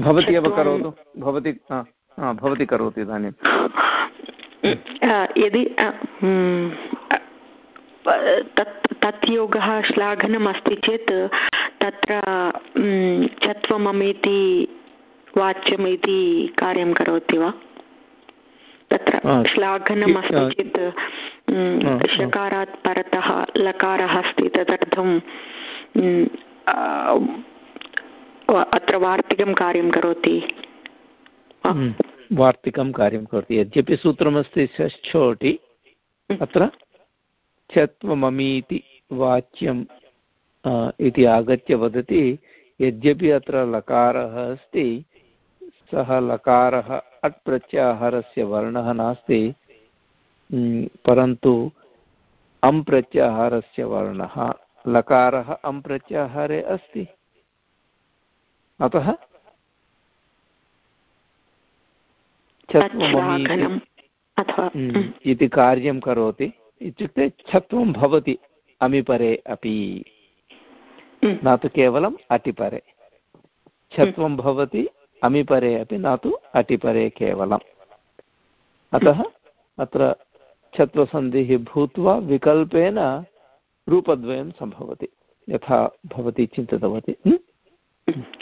भवती एव करोतु। भवती भवती करोतु इदानीं। यदि तत् तत् योगः श्लाघनम् अस्ति चेत् तत्र चत्वममिति वाच्यम् इति कार्यं करोति वा? तत्र श्लाघनम् अस्ति चेत् शकारात् परतः लकारः अस्ति तदर्थं अत्र वार्तिकं कार्यं करोति वार्तिकं कार्यं करोति। यद्यपि सूत्रमस्ति षष्ठोटि अत्र चत्वममीति वाच्यम् इति आगत्य वदति, यद्यपि अत्र लकारः अस्ति, सः लकारः अट् प्रत्याहारस्य वर्णः नास्ति परन्तु अं प्रत्याहारस्य वर्णः, लकारः अं प्रत्याहारे अस्ति। अतः इति कार्यं करोति। इत्युक्ते छत्वं भवति अमिपरे अपि। न तु केवलम् अटिपरे। छत्वं भवति अमिपरे अपि न तु अटिपरे केवलम्। अतः अत्र छत्वसन्धिः भूत्वा विकल्पेन रूपद्वयं सम्भवति। यथा भवती चिन्तितवती।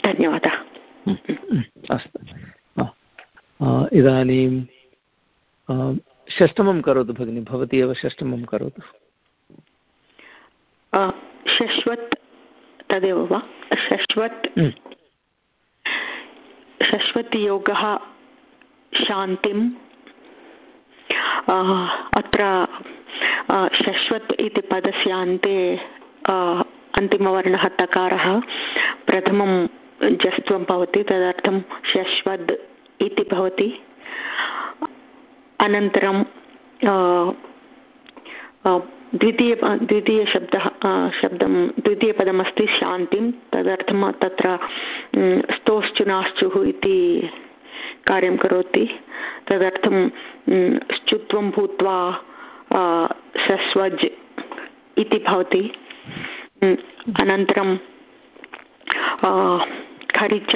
धन्यवादः। अस्तु। इदानीं षष्टमं करोतु भगिनि भवती एव षष्टमं करोतु। शश्वत् तदेव वा? शश्वत् शश्वतयोगः शान्तिम्। अत्र शश्वत् इति पदस्य अन्ते अन्तिमवर्णः तकारः। प्रथमं जस्त्वं भवति तदर्थं शश्वद् इति भवति। अनन्तरं द्वितीय, द्वितीयशब्दः शब्दं, द्वितीयपदमस्ति शान्तिं। तदर्थं तत्र स्तोश्चुनाश्चुः इति कार्यं करोति। तदर्थं श्चुत्वं भूत्वा सस्वज् इति भवति। अनन्तरं खरिच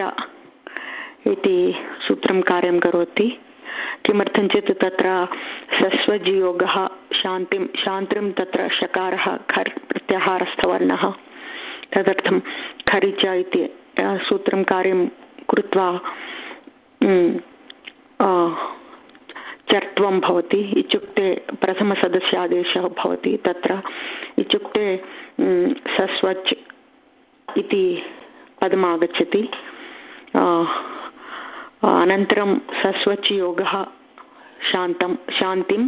इति सूत्रं कार्यं करोति। किमर्थं चेत् तत्र सस्वज्योगः शान्तिं शान्तिं तत्र शकारः खर् प्रत्याहारस्थवर्णः। तदर्थं खरिच इति सूत्रं कार्यं कृत्वा चर्त्वं भवति। इत्युक्ते प्रथमसदस्यादेशः भवति तत्र। इत्युक्ते सस्वच् इति पदमागच्छति। अनन्तरं सस्वच् योगः शान्तं, शान्तिं।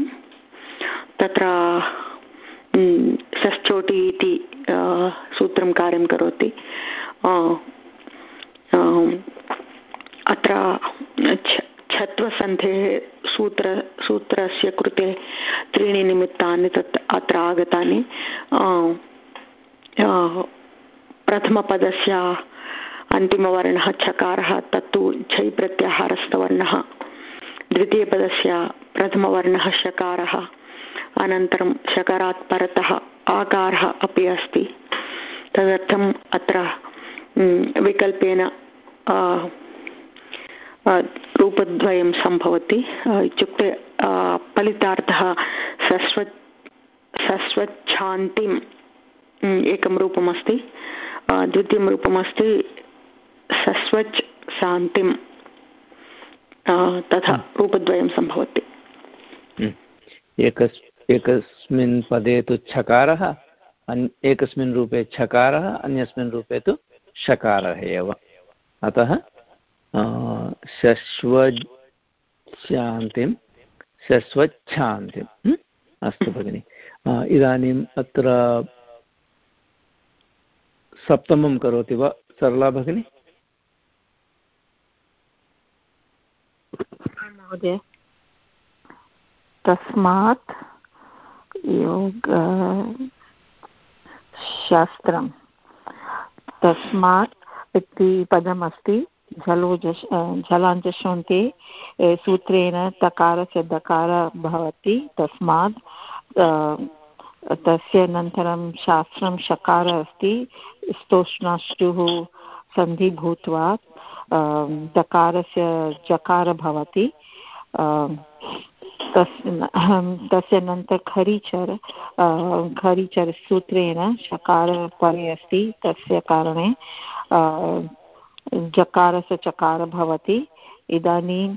तत्र षष्ठोटि इति सूत्रं कार्यं करोति। अत्र छत्वसन्धेः सूत्र, सूत्रस्य कृते त्रीणि निमित्तानि तत् अत्र आगतानि। प्रथमपदस्य अन्तिमवर्णः चकारः तत्तु झै प्रत्याहारस्थवर्णः द्वितीयपदस्य प्रथमवर्णः शकारः अनन्तरं शकारात् परतः आकारः अपि अस्ति। तदर्थम् अत्र विकल्पेन रूपद्वयं सम्भवति। इत्युक्ते फलितार्थः सस्व सस्वच्छान्तिम् एकं रूपमस्ति। द्वितीयं रूपमस्ति सस्वच् शान्तिं तथा रूपद्वयं सम्भवति। एकस् एकस्मिन् पदे तु छकारः एकस्मिन् रूपे छकारः अन्यस्मिन् रूपे तु शकारः एव। अतः शश्वशान्तिं शश्वच्छान्तिम् अस्तु भगिनि। इदानीम् अत्र सप्तमं करोति वा? सरला भगिनि? महोदय तस्मात् योग शास्त्रं तस्मात् इति पदमस्ति झलो जश् झलाञ्जशोन्ते सूत्रेण तकारस्य दकार भवति तस्मात् तस्य अनन्तरं शास्त्रं शकार अस्ति स्तोष्णाश्रुः सन्धि भूत्वा दकारस्य जकार भवति। तस्य तस्य अनन्तरं खरीचर् खरीचर् सूत्रेण शकार परे अस्ति, तस्य कारणे जकारस्य चकार भवति। इदानीं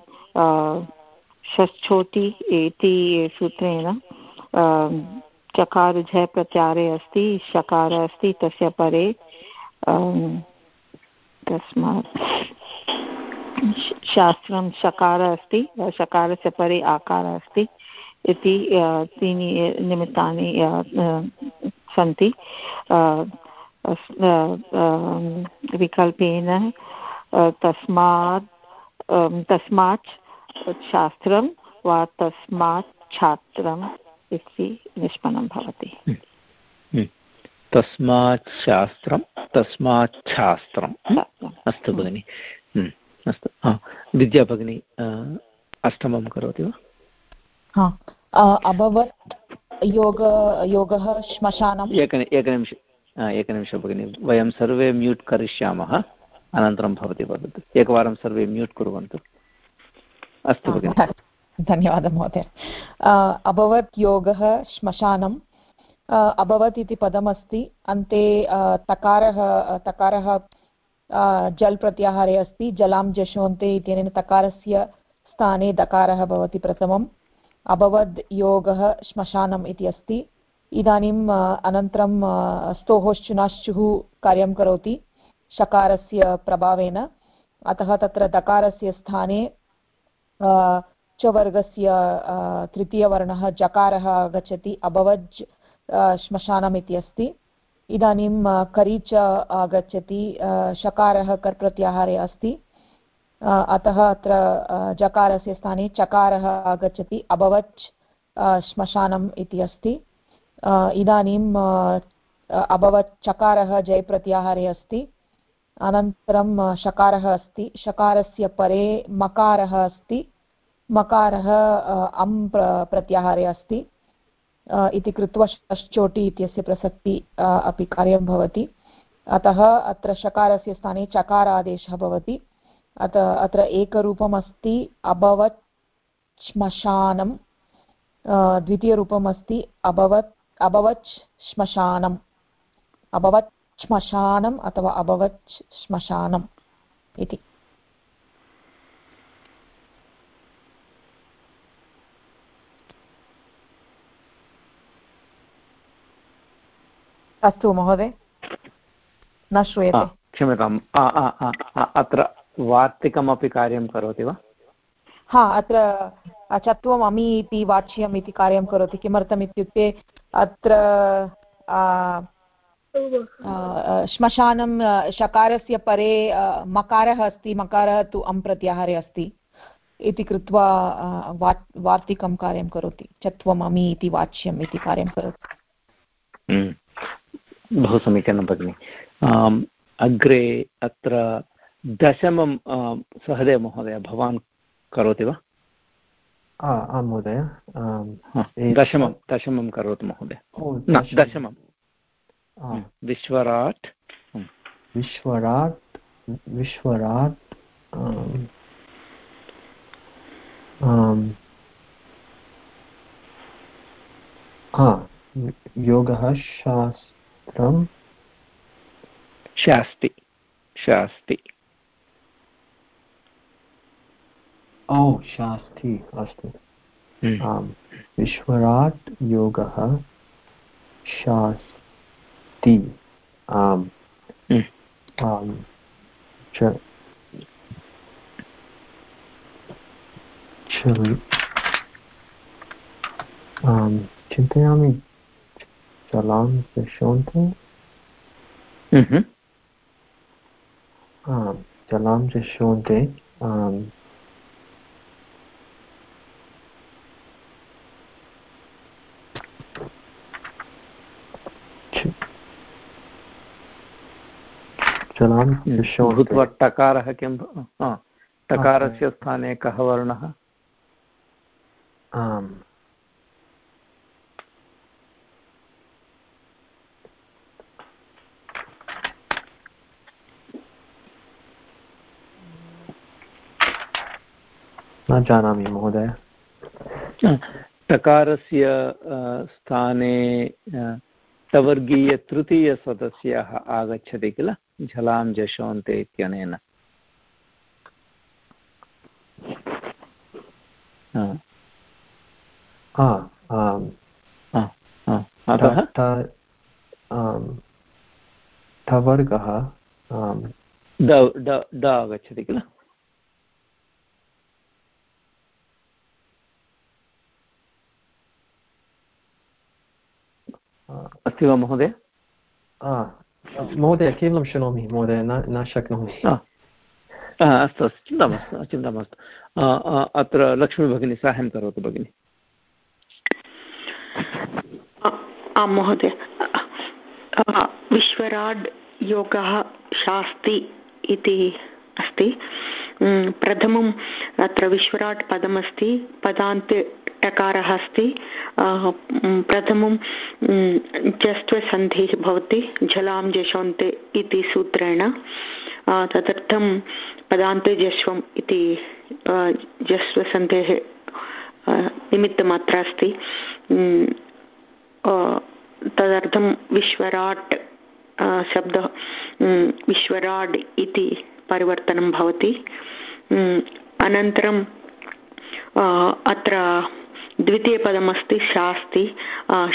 षष्ठोटि इति सूत्रेण चकार झ प्रत्यारे अस्ति, शकार अस्ति, तस्य परे। तस्मात् शास्त्रं शकार अस्ति शकारस्य परे आकारः अस्ति इति त्रीणि निमित्तानि सन्ति विकल्पेन तस्मात् तस्मात् शास्त्रं वा तस्मात् छात्रम् इति निष्पन्नं भवति हम्म, हम्म। तस्मात् शास्त्रं तस्मात् छास्त्रम् अस्तु भगिनि। हम्म, अस्तु। विद्या भगिनी अष्टमं करोति वा? अभवत् योग योगः श्मशानम्। एक एकनिमिष एकनिमिषं भगिनि। वयं सर्वे म्यूट् करिष्यामः अनन्तरं भवती वदतु। एकवारं सर्वे म्यूट् कुर्वन्तु। अस्तु भगिनि। धन्यवादः महोदय। अभवत् योगः श्मशानम्। अभवत् इति पदमस्ति। अन्ते तकारः तकारः जल् प्रत्याहारे अस्ति। जलां जशोन्ते इत्यनेन तकारस्य स्थाने दकारः भवति प्रथमम्। अभवद् योगः श्मशानम् इति अस्ति। इदानीम् अनन्तरं स्तोहोश्चुनाश्चुः कार्यं करोति शकारस्य प्रभावेन। अतः तत्र दकारस्य स्थाने च वर्गस्य तृतीयवर्णः जकारः आगच्छति। अभवज् श्मशानम् इति अस्ति। इदानीं करी च आगच्छति। शकारः कर् प्रत्याहारे अस्ति अतः अत्र जकारस्य स्थाने चकारः आगच्छति। अभवत् श्मशानम् इति अस्ति। इदानीम् अभवत् चकारः जयप्रत्याहारे अस्ति। अनन्तरं शकारः अस्ति। शकारस्य परे मकारः अस्ति। मकारः अम् प्रत्याहारे अस्ति। इति कृत्वा षष्चोटि इत्यस्य प्रसक्ति अपि कार्यं भवति। अतः अत्र शकारस्य स्थाने चकारादेशः भवति। अत, अत्र एकरूपम् अस्ति अभवत् श्मशानं द्वितीयरूपम् अस्ति अभवत् अभवत् श्मशानम्। अभवत् श्मशानम् अथवा अभवत् श्मशानम् इति। अस्तु महोदय न श्रूयते क्षम्यताम् अत्र वार्तिकमपि कार्यं करोति वा हा अत्र चत्वम् अमि इति वाच्यम् इति कार्यं करोति किमर्थम् इत्युक्ते अत्र श्मशानं शकारस्य परे मकारः अस्ति मकारः तु अम् प्रत्याहारे अस्ति इति कृत्वा वार्तिकं कार्यं करोति चत्वममि इति वाच्यम् इति कार्यं करोति। बहु समीचीनं भगिनि अग्रे अत्र दशमं सहदेव महोदय भवान् करोति वा? आं महोदय दशमं दशमं करोतु महोदय। दशमं। विश्वराट्। विश्वराट् विश्वराट् योगः शास्त्रं शास्ति। शास्ति। ओ शास्ति अस्तु। आम्। विश्वराट् योगः शास्ति। आम्। आम्। च। चिन्तयामि। दृश्यन्ते आम् जलां दृश्यन्ते आम् जलां दृश्यन्ते भूत्वा टकारः किं टकारस्य स्थाने कः वर्णः आम् न जानामि महोदय। टकारस्य स्थाने तवर्गीयतृतीयसदस्यः आगच्छति किल? झलां जशोन्ते इत्यनेन। अतः? तवर्गः ड आगच्छति किल? अस्ति वा महोदय? महोदय केवलं शृणोमि महोदय न न शक्नोमि। अस्तु अस्तु चिन्ता मास्तु चिन्ता मास्तु। अत्र लक्ष्मीभगिनी साहाय्यं करोतु भगिनि। आं महोदय। विश्वराड् योगः शास्ति इति अस्ति। प्रथमम् अत्र विश्वराट् पदमस्ति, पदान्ते टकारः अस्ति। प्रथमं जस्त्वसन्धिः भवति झलां जशोन्ते इति सूत्रेण। तदर्थं पदान्ते जश्वम् इति जस्वसन्धेः निमित्तमत्र अस्ति। तदर्थं विश्वराट् शब्दः विश्वराड् इति परिवर्तनं भवति। अनन्तरं अत्र द्वितीयपदमस्ति शास्ति।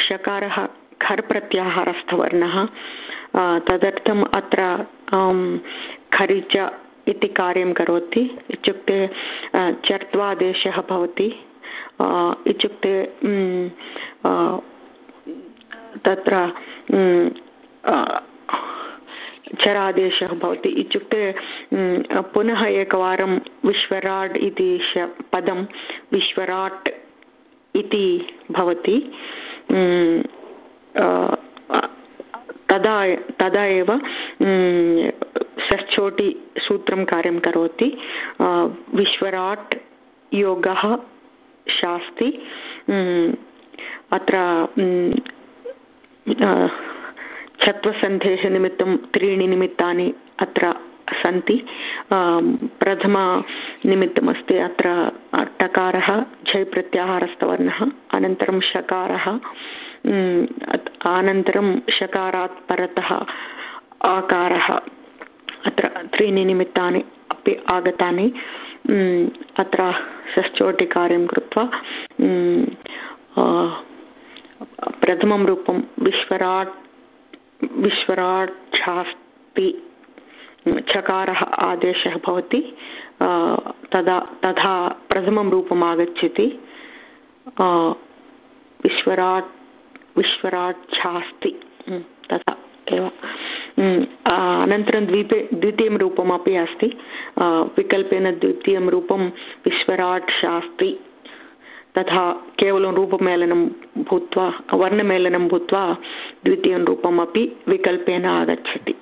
शकारः खर् प्रत्याहारस्थवर्णः तदर्थम् अत्र खरिच इति कार्यं करोति। इत्युक्ते चर्त्वादेशः भवति। इत्युक्ते तत्र चरादेशः भवति इत्युक्ते पुनः एकवारं विश्वराट् इति पदं विश्वराट् इति भवति। तदा तदा एव षष्ठोटिसूत्रं कार्यं करोति। विश्वराट् योगः शास्ति। अत्र छत्वसन्धेः निमित्तं त्रीणि निमित्तानि अत्र सन्ति। प्रथमनिमित्तमस्ति अत्र टकारः झै प्रत्याहारस्थवर्णः अनन्तरं शकारः अनन्तरं शकारात् परतः आकारः। अत्र त्रीणि निमित्तानि अपि आगतानि। अत्र षष्ठोटिकार्यं कृत्वा प्रथमं रूपं विश्वराट् विश्वराट् चकारः आदेशः भवति तदा, तथा प्रथमं रूपम् आगच्छति विश्वराट् छास्ति तथा एव। अनन्तरं द्वीपे, द्वितीयं रूपमपि अस्ति विकल्पेन द्वितीयं रूपं विश्वराट् शास्त्री तथा केवलं रूपमेलनं भूत्वा वर्णमेलनं भूत्वा द्वितीयं रूपमपि विकल्पेन आगच्छति।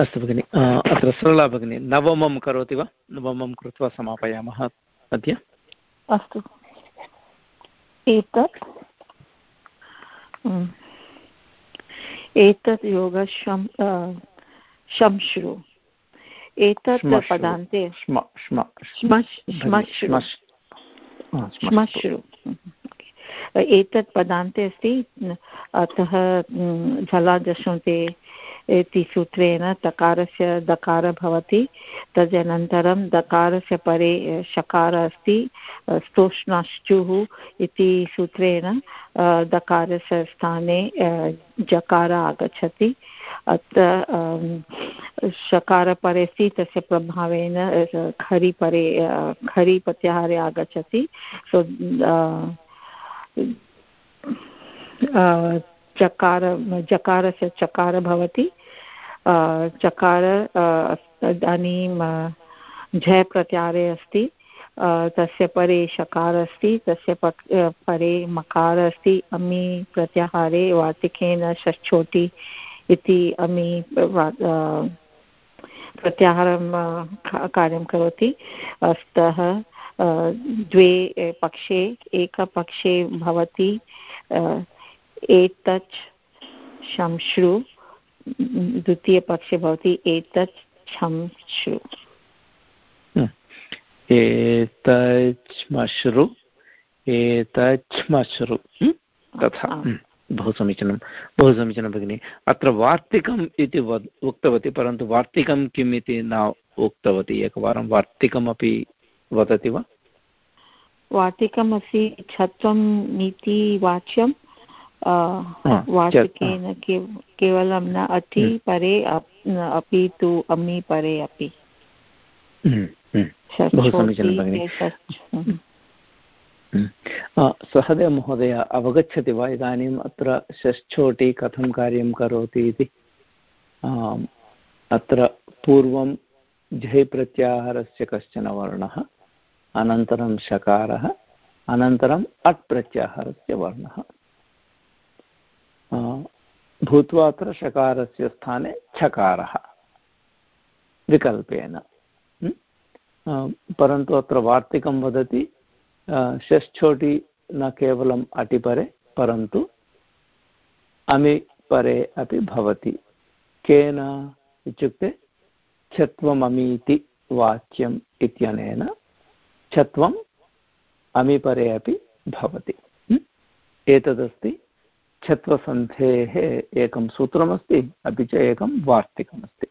अस्तु भगिनि अत्र सरला भगिनी नवमं करोति वा? नवमं कृत्वा समापयामः अद्य। अस्तु। एतत् एतत् योगशं शंश्रु। एतत् पदान्ते श्मश्रु। します。एतत् पदान्ते अस्ति, अतः झलादशन्ते इति सूत्रेण तकारस्य दकार भवति, तदनन्तरं दकारस्य परे शकार अस्ति स्तोष्णाश्चुः इति सूत्रेण दकारस्य स्थाने जकार आगच्छति अत्र शकार परे अस्ति, तस्य प्रभावेन खरि परे खरि प्रत्याहारे आगच्छति, सो चकार जकारस्य चकार भवति। चकार इदानीं झ प्रत्याहारे अस्ति। तस्य परे शकार अस्ति, तस्य परे मकार अस्ति। अमि प्रत्याहारे वार्तिकेन षष्ठोटि इति अमि प्रत्याहारं कार्यं करोति। अस्तः द्वे पक्षे, एकपक्षे भवति एतच् शंश्रु द्वितीयपक्षे भवति एतत् शंश्रु एतच्मश्रु एतच्मश्रु तथा। बहु समीचीनं। बहु समीचीनं भगिनि। अत्र वार्तिकम् इति उक्तवती परन्तु वार्तिकं किम् इति न उक्तवती। एकवारं वार्तिकमपि वदति वा? वार्तिकमस्ति छत्वं नीतिवाच्यं वार्तिकेन केवलं न अति। परे अपि तु अमि परे अपि। बहु समीचीनं भगिनि सहदेव महोदय अवगच्छति वा इदानीम् अत्र षष्ठोटि कथं कार्यं करोति इति अत्र पूर्वं झै प्रत्याहारस्य कश्चन वर्णः अनन्तरं शकारः अनन्तरम् अट् प्रत्याहारस्य वर्णः भूत्वा अत्र शकारस्य स्थाने छकारः विकल्पेन परन्तु अत्र वार्तिकं वदति षष्ठोटि न केवलम् अटिपरे परन्तु अमिपरे अपि भवति केन इत्युक्ते छत्वममीति वाच्यम् इत्यनेन छत्वम् अमिपरे अपि भवति एतदस्ति छत्वसन्धेः एकं सूत्रमस्ति, अपि च एकं वार्तिकमस्ति।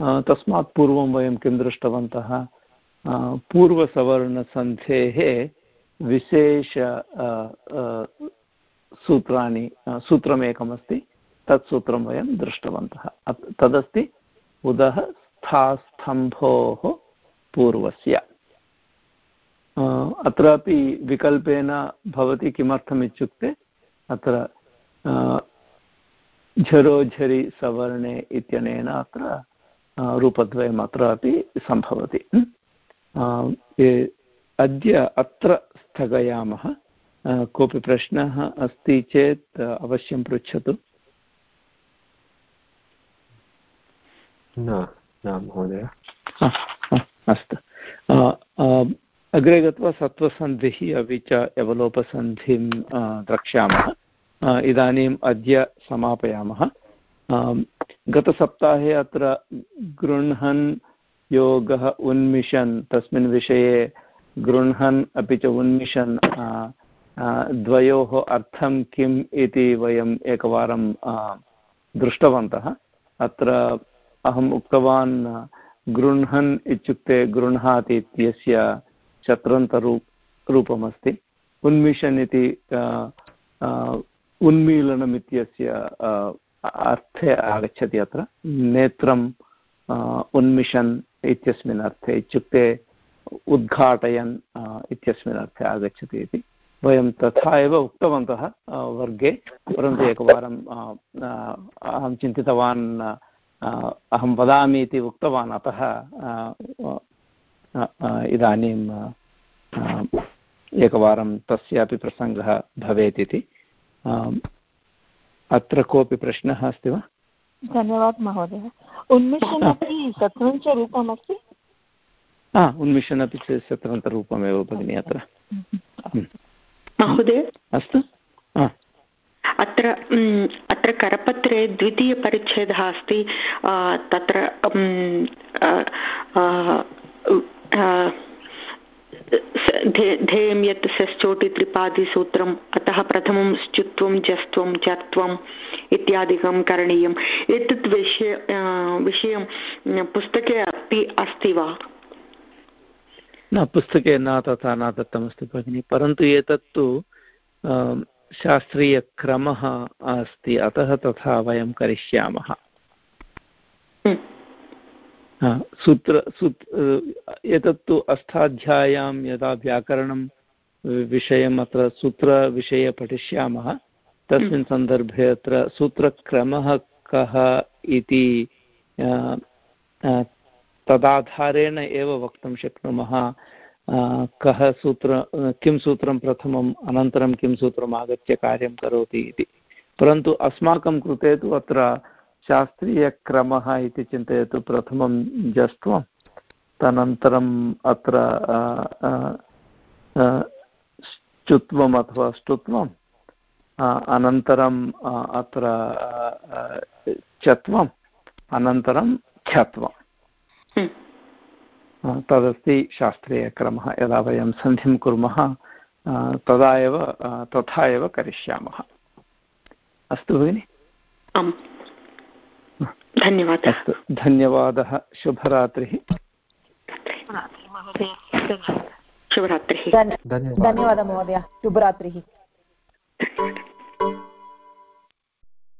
तस्मात् पूर्वं वयं किं दृष्टवन्तः? पूर्वसवर्णसन्धेः विशेष सूत्राणि सूत्रमेकमस्ति, तत् सूत्रं वयं दृष्टवन्तः। तदस्ति उदः स्थास्तम्भोः पूर्वस्य अत्रापि विकल्पेन भवति किमर्थम् अत्र झरोझरि सवर्णे इत्यनेन अत्र रूपद्वयम् अत्र अपि सम्भवति अद्य अत्र स्थगयामः। कोऽपि प्रश्नः अस्ति चेत् अवश्यं पृच्छतु। न महोदय। अस्तु। अग्रे गत्वा सत्त्वसन्धिः अपि च यवलोपसन्धिं द्रक्ष्यामः। इदानीम् अद्य समापयामः। गतसप्ताहे अत्र गृह्णन् योगः उन्मिषन्, तस्मिन् विषये गृह्णन् अपि च उन्मिषन् द्वयोः अर्थं किम् इति वयम् एकवारं दृष्टवन्तः। अत्र अहम् उक्तवान्, गृह्णन् इत्युक्ते गृह्णाति इत्यस्य शत्रन्तरूप रूपमस्ति। उन्मिषन् इति उन्मीलनम् इत्यस्य अर्थे आगच्छति अत्र। नेत्रम् उन्मिषन् इत्यस्मिन् अर्थे इत्युक्ते उद्घाटयन् इत्यस्मिन् अर्थे आगच्छति इति। वयं तथा एव उक्तवन्तः वर्गे, परन्तु एकवारं अहं चिन्तितवान् अहं वदामि इति उक्तवान् अतः इदानीं एकवारं तस्यापि प्रसङ्गः भवेत् इति। अत्र कोऽपि प्रश्नः अस्ति वा? धन्यवादः महोदय। उन्मिषन् अपि शत्रुञ्च हा उन्मिषन् अपि शत्रन्तरूपमेव भगिनि अत्र। महोदय? अस्तु। अत्र अत्र करपत्रे द्वितीयपरिच्छेदः अस्ति। तत्र ध्येयं यत् षष्ठोटि त्रिपादिसूत्रम् अतः प्रथमं स्चुत्वं जस्त्वं चत्वम् इत्यादिकं करणीयम्। एतत् विषय विषयं पुस्तके अपि अस्ति वा? न पुस्तके न तथा न दत्तमस्ति भगिनि परन्तु एतत्तु शास्त्रीयक्रमः अस्ति अतः तथा वयं करिष्यामः। सूत्र सूत् एतत्तु अष्टाध्याय्यां यदा व्याकरणं विषयम् अत्र सूत्रविषये पठिष्यामः तस्मिन् सन्दर्भे अत्र सूत्रक्रमः कः इति तदाधारेण एव वक्तुं शक्नुमः कः सूत्र किं सूत्रं प्रथमम् अनन्तरं किं सूत्रम् आगत्य कार्यं करोति इति। परन्तु अस्माकं कृते तु अत्र शास्त्रीयक्रमः इति चिन्तयतु प्रथमं जस्त्वं तदनन्तरम् अत्र चुत्वम् अथवा ष्टुत्वम् अनन्तरम् अत्र चत्वम् अनन्तरं ख्यत्वम्। हम्म। तदस्ति शास्त्रीयक्रमः यदा वयं सन्धिं कुर्मः तदा एव तथा एव करिष्यामः। अस्तु भगिनि? आम्। धन्यवादः। अस्तु धन्यवादः। शुभरात्रिः। शुभरात्रिः धन्यवादः। महोदय। शुभरात्रिः।